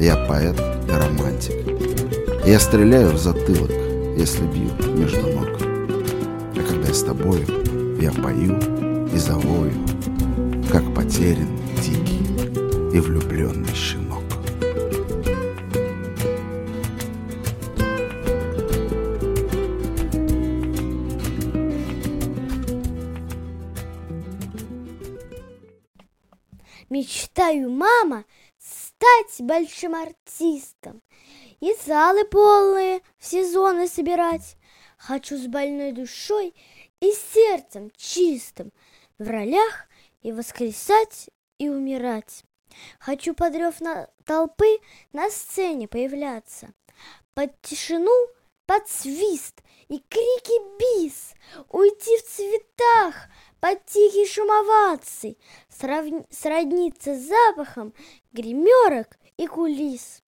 Я поэт и романтик. Я стреляю в затылок, если бьют между ног. А когда я с тобою, я пою и завою, как потерянный, дикий и влюбленный щенок. Большим артистом И залы полные в сезоны собирать. Хочу с больной душой и сердцем чистым В ролях и воскресать, и умирать. Хочу под рев на толпы на сцене появляться, Под тишину, под свист и крики бис, Уйти в цветах под тихий шум оваций, сравни- Сродниться с запахом гримерок и кулис.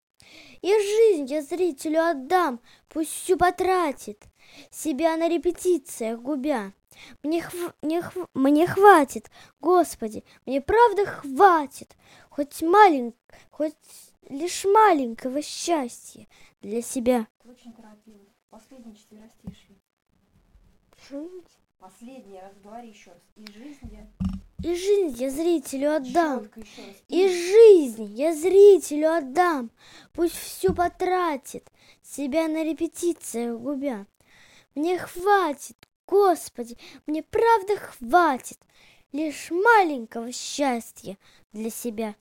И жизнь я зрителю отдам, пусть всю потратит, Себя на репетициях губя. Мне, хв- мне, хв- мне хватит, Господи, мне правда хватит, Хоть малень, хоть лишь маленького счастья для себя. Очень торопилась. Последнее четверостишье. Жизнь. Последний раз говори еще раз. И жизнь я... И жизнь я зрителю отдам. Четко еще раз. И жизнь я зрителю отдам, Пусть всю потратит, себя на репетициях губя. Мне хватит, Господи, мне правда хватит Лишь маленького счастья для себя.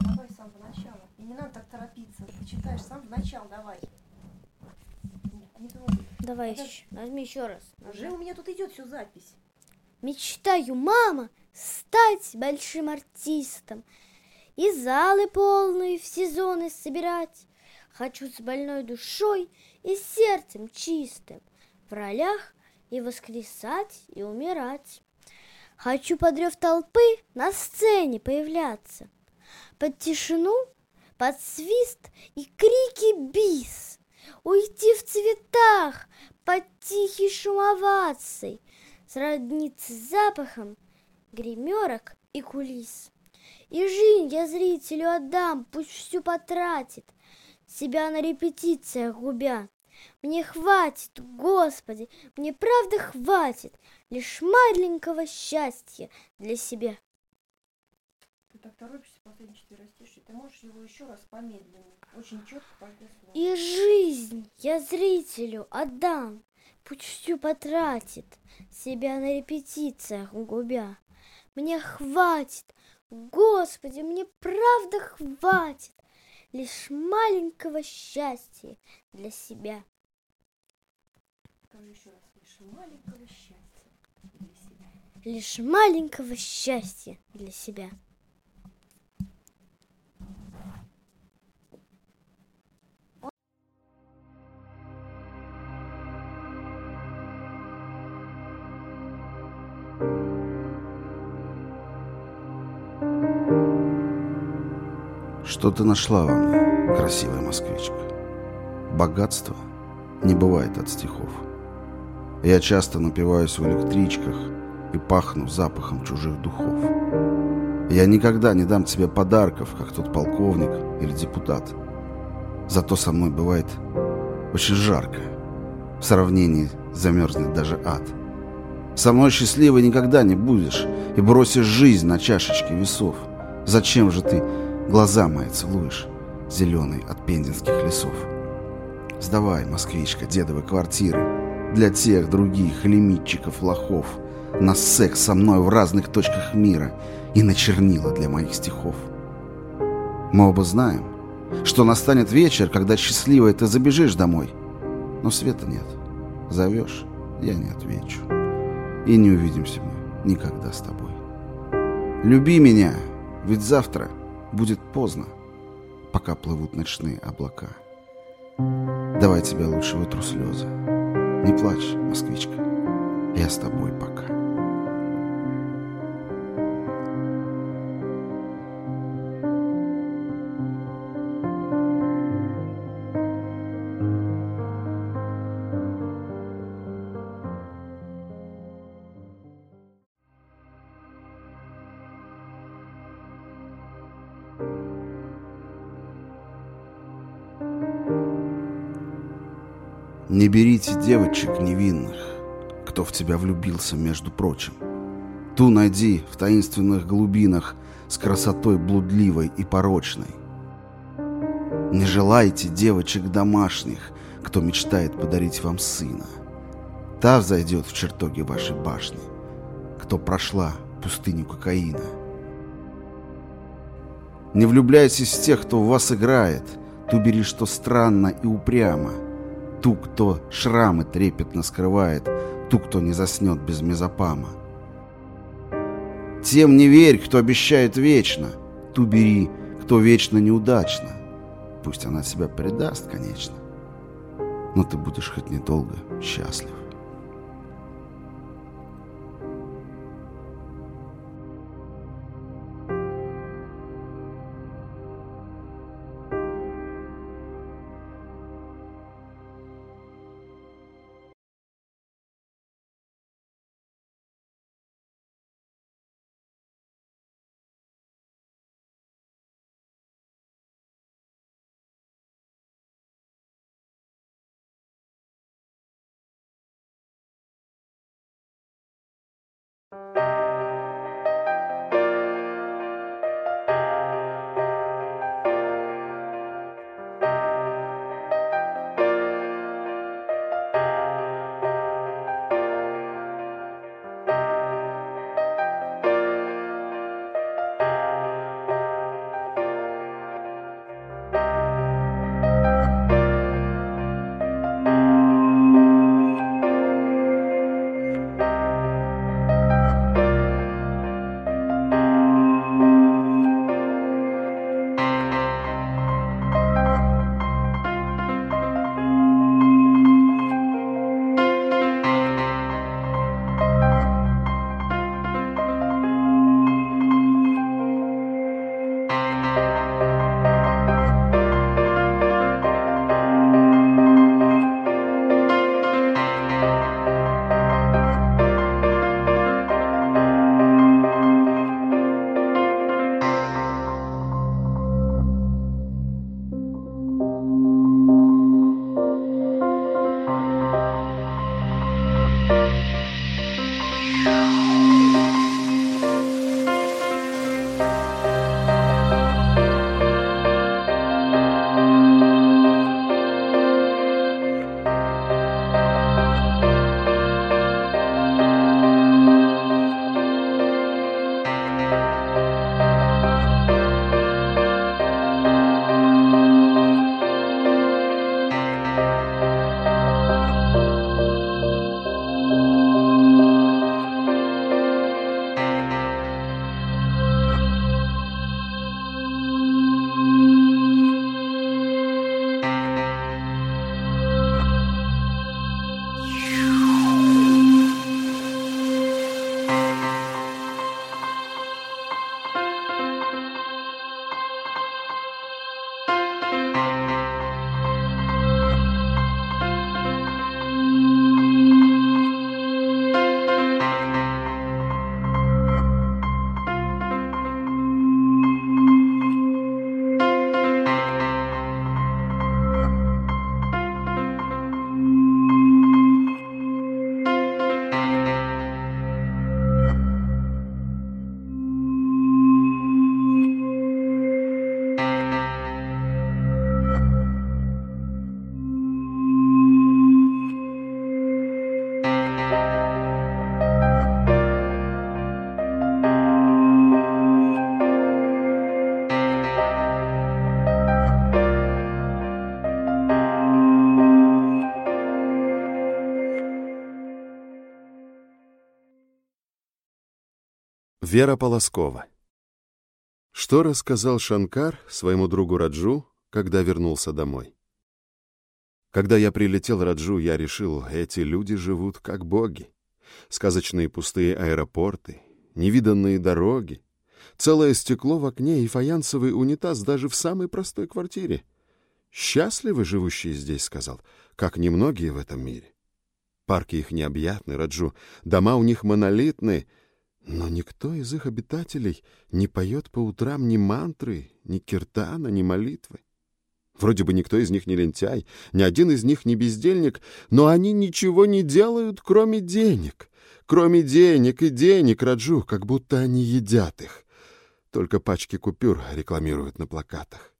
Давай с самого начала. И не надо так торопиться. Ты читаешь с самого начала, давай. Не, не Давай Это- еще. Нажми еще раз. Уже у меня тут идет всю запись. Мечтаю, мама, стать большим артистом И залы полные в сезоны собирать. Хочу с больной душой и сердцем чистым В ролях и воскресать, и умирать. Хочу под рев толпы на сцене появляться, Под тишину, под свист и крики бис, Уйти в цветах под тихий шум оваций, Сродниться с запахом гримерок и кулис. И жизнь я зрителю отдам, пусть всю потратит, Себя на репетициях губя. Мне хватит, Господи, мне правда хватит Лишь маленького счастья для себя. Ты так торопишься последний четверостишье. Ты можешь его еще раз помедленнее. Очень четко слово. И жизнь я зрителю отдам, всю потратит, себя на репетициях губя. Мне хватит, Господи, мне правда хватит лишь маленького счастья для себя. Скажи еще раз. Лишь маленького счастья для себя. Лишь маленького счастья для себя. Что ты нашла во мне, красивая москвичка? Богатство не бывает от стихов. Я часто напиваюсь в электричках и пахну запахом чужих духов. Я никогда не дам тебе подарков, как тот полковник или депутат. Зато со мной бывает очень жарко. В сравнении замерзнет даже ад. Со мной счастливой никогда не будешь и бросишь жизнь на чашечке весов. Зачем же ты глаза мои целуешь, зеленый от пензенских лесов? Сдавай, москвичка, дедовы квартиры для тех других лимитчиков лохов на секс со мной в разных точках мира и на чернила для моих стихов. Мы оба знаем, что настанет вечер, когда счастливая ты забежишь домой, но света нет. Зовешь, я не отвечу. И не увидимся мы никогда с тобой. Люби меня, ведь завтра будет поздно, пока плывут ночные облака. Давай тебя лучше вытру слезы. Не плачь, москвичка, я с тобой пока. Не берите девочек невинных, кто в тебя влюбился, между прочим. Ту найди в таинственных глубинах с красотой блудливой и порочной. Не желайте девочек домашних, кто мечтает подарить вам сына. Та взойдет в чертоге вашей башни, кто прошла пустыню кокаина. Не влюбляйтесь в тех, кто в вас играет, ту бери, что странно и упрямо, ту, кто шрамы трепетно скрывает, ту, кто не заснет без мезопама. Тем не верь, кто обещает вечно, ту бери, кто вечно неудачно. Пусть она себя предаст, конечно, но ты будешь хоть недолго счастлив. Вера Полоскова. Что рассказал Шанкар своему другу Раджу, когда вернулся домой? Когда я прилетел Раджу, я решил, эти люди живут как боги. Сказочные пустые аэропорты, невиданные дороги, целое стекло в окне и фаянсовый унитаз даже в самой простой квартире. «Счастливы живущие здесь», — сказал, — «как немногие в этом мире». Парки их необъятны, Раджу, дома у них монолитны — но никто из их обитателей не поет по утрам ни мантры, ни киртана, ни молитвы. Вроде бы никто из них не лентяй, ни один из них не бездельник, но они ничего не делают, кроме денег. Кроме денег и денег, Раджу, как будто они едят их. Только пачки купюр рекламируют на плакатах.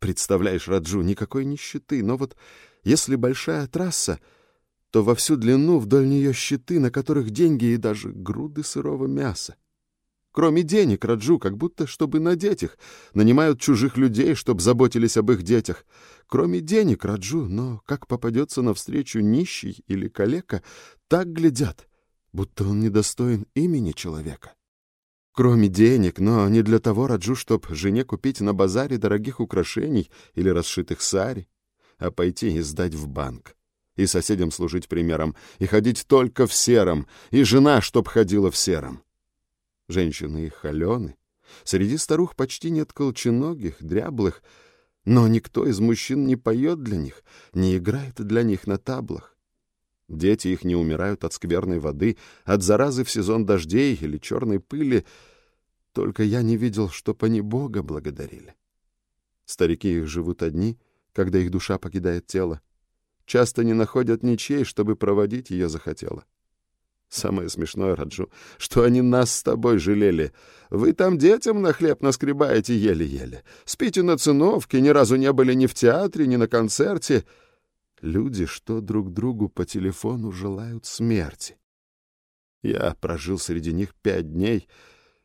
Представляешь, Раджу, никакой нищеты, но вот если большая трасса — то во всю длину вдоль нее щиты, на которых деньги и даже груды сырого мяса. Кроме денег, Раджу, как будто, чтобы надеть их, нанимают чужих людей, чтобы заботились об их детях. Кроме денег, Раджу, но как попадется навстречу нищий или калека, так глядят, будто он недостоин имени человека. Кроме денег, но не для того, Раджу, чтоб жене купить на базаре дорогих украшений или расшитых сари, а пойти и сдать в банк и соседям служить примером, и ходить только в сером, и жена, чтоб ходила в сером. Женщины их холены. Среди старух почти нет колченогих, дряблых, но никто из мужчин не поет для них, не играет для них на таблах. Дети их не умирают от скверной воды, от заразы в сезон дождей или черной пыли. Только я не видел, чтоб они Бога благодарили. Старики их живут одни, когда их душа покидает тело часто не находят ничей, чтобы проводить ее захотела. Самое смешное, Раджу, что они нас с тобой жалели. Вы там детям на хлеб наскребаете еле-еле. Спите на циновке, ни разу не были ни в театре, ни на концерте. Люди, что друг другу по телефону желают смерти. Я прожил среди них пять дней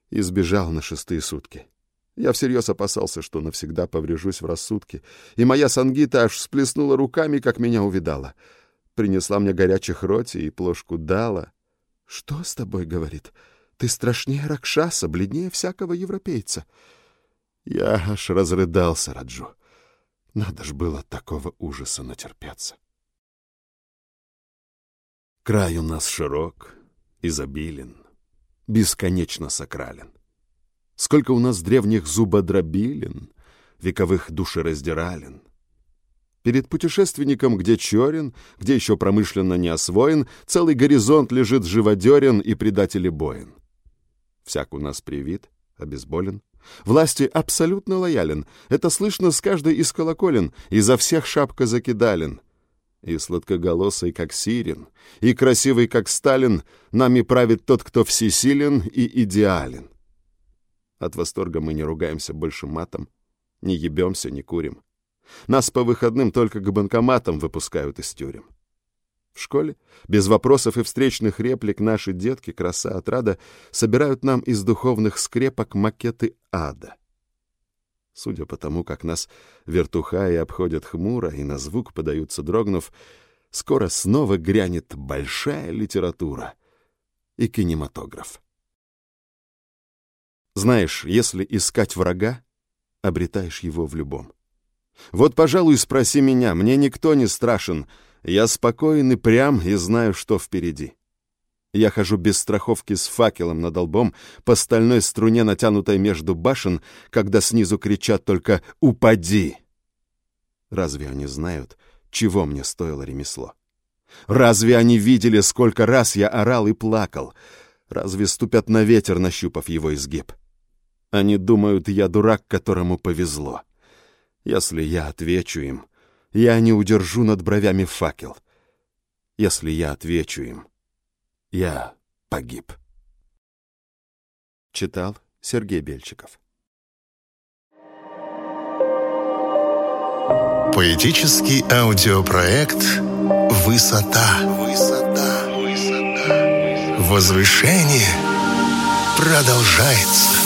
и сбежал на шестые сутки. Я всерьез опасался, что навсегда поврежусь в рассудке, и моя Сангита аж всплеснула руками, как меня увидала. Принесла мне горячих роти и плошку дала. «Что с тобой?» — говорит. «Ты страшнее Ракшаса, бледнее всякого европейца». Я аж разрыдался, Раджу. Надо ж было такого ужаса натерпеться. Край у нас широк, изобилен, бесконечно сакрален. Сколько у нас древних зубодробилин, вековых душераздирален. Перед путешественником, где черен, где еще промышленно не освоен, целый горизонт лежит живодерен и предатели боен. Всяк у нас привит, обезболен. Власти абсолютно лоялен. Это слышно с каждой из колоколен, и за всех шапка закидален. И сладкоголосый, как Сирин, и красивый, как Сталин, нами правит тот, кто всесилен и идеален. От восторга мы не ругаемся больше матом, не ебемся, не курим. Нас по выходным только к банкоматам выпускают из тюрем. В школе, без вопросов и встречных реплик, наши детки, краса отрада, собирают нам из духовных скрепок макеты ада. Судя по тому, как нас вертухаи обходят хмуро и на звук подаются дрогнув, скоро снова грянет большая литература и кинематограф. Знаешь, если искать врага, обретаешь его в любом. Вот, пожалуй, спроси меня, мне никто не страшен. Я спокоен и прям и знаю, что впереди. Я хожу без страховки с факелом над лбом по стальной струне, натянутой между башен, когда снизу кричат только «Упади!». Разве они знают, чего мне стоило ремесло? Разве они видели, сколько раз я орал и плакал? Разве ступят на ветер, нащупав его изгиб? Они думают, я дурак, которому повезло. Если я отвечу им, я не удержу над бровями факел. Если я отвечу им, я погиб. Читал Сергей Бельчиков. Поэтический аудиопроект «Высота». Высота. Высота. Возвышение продолжается.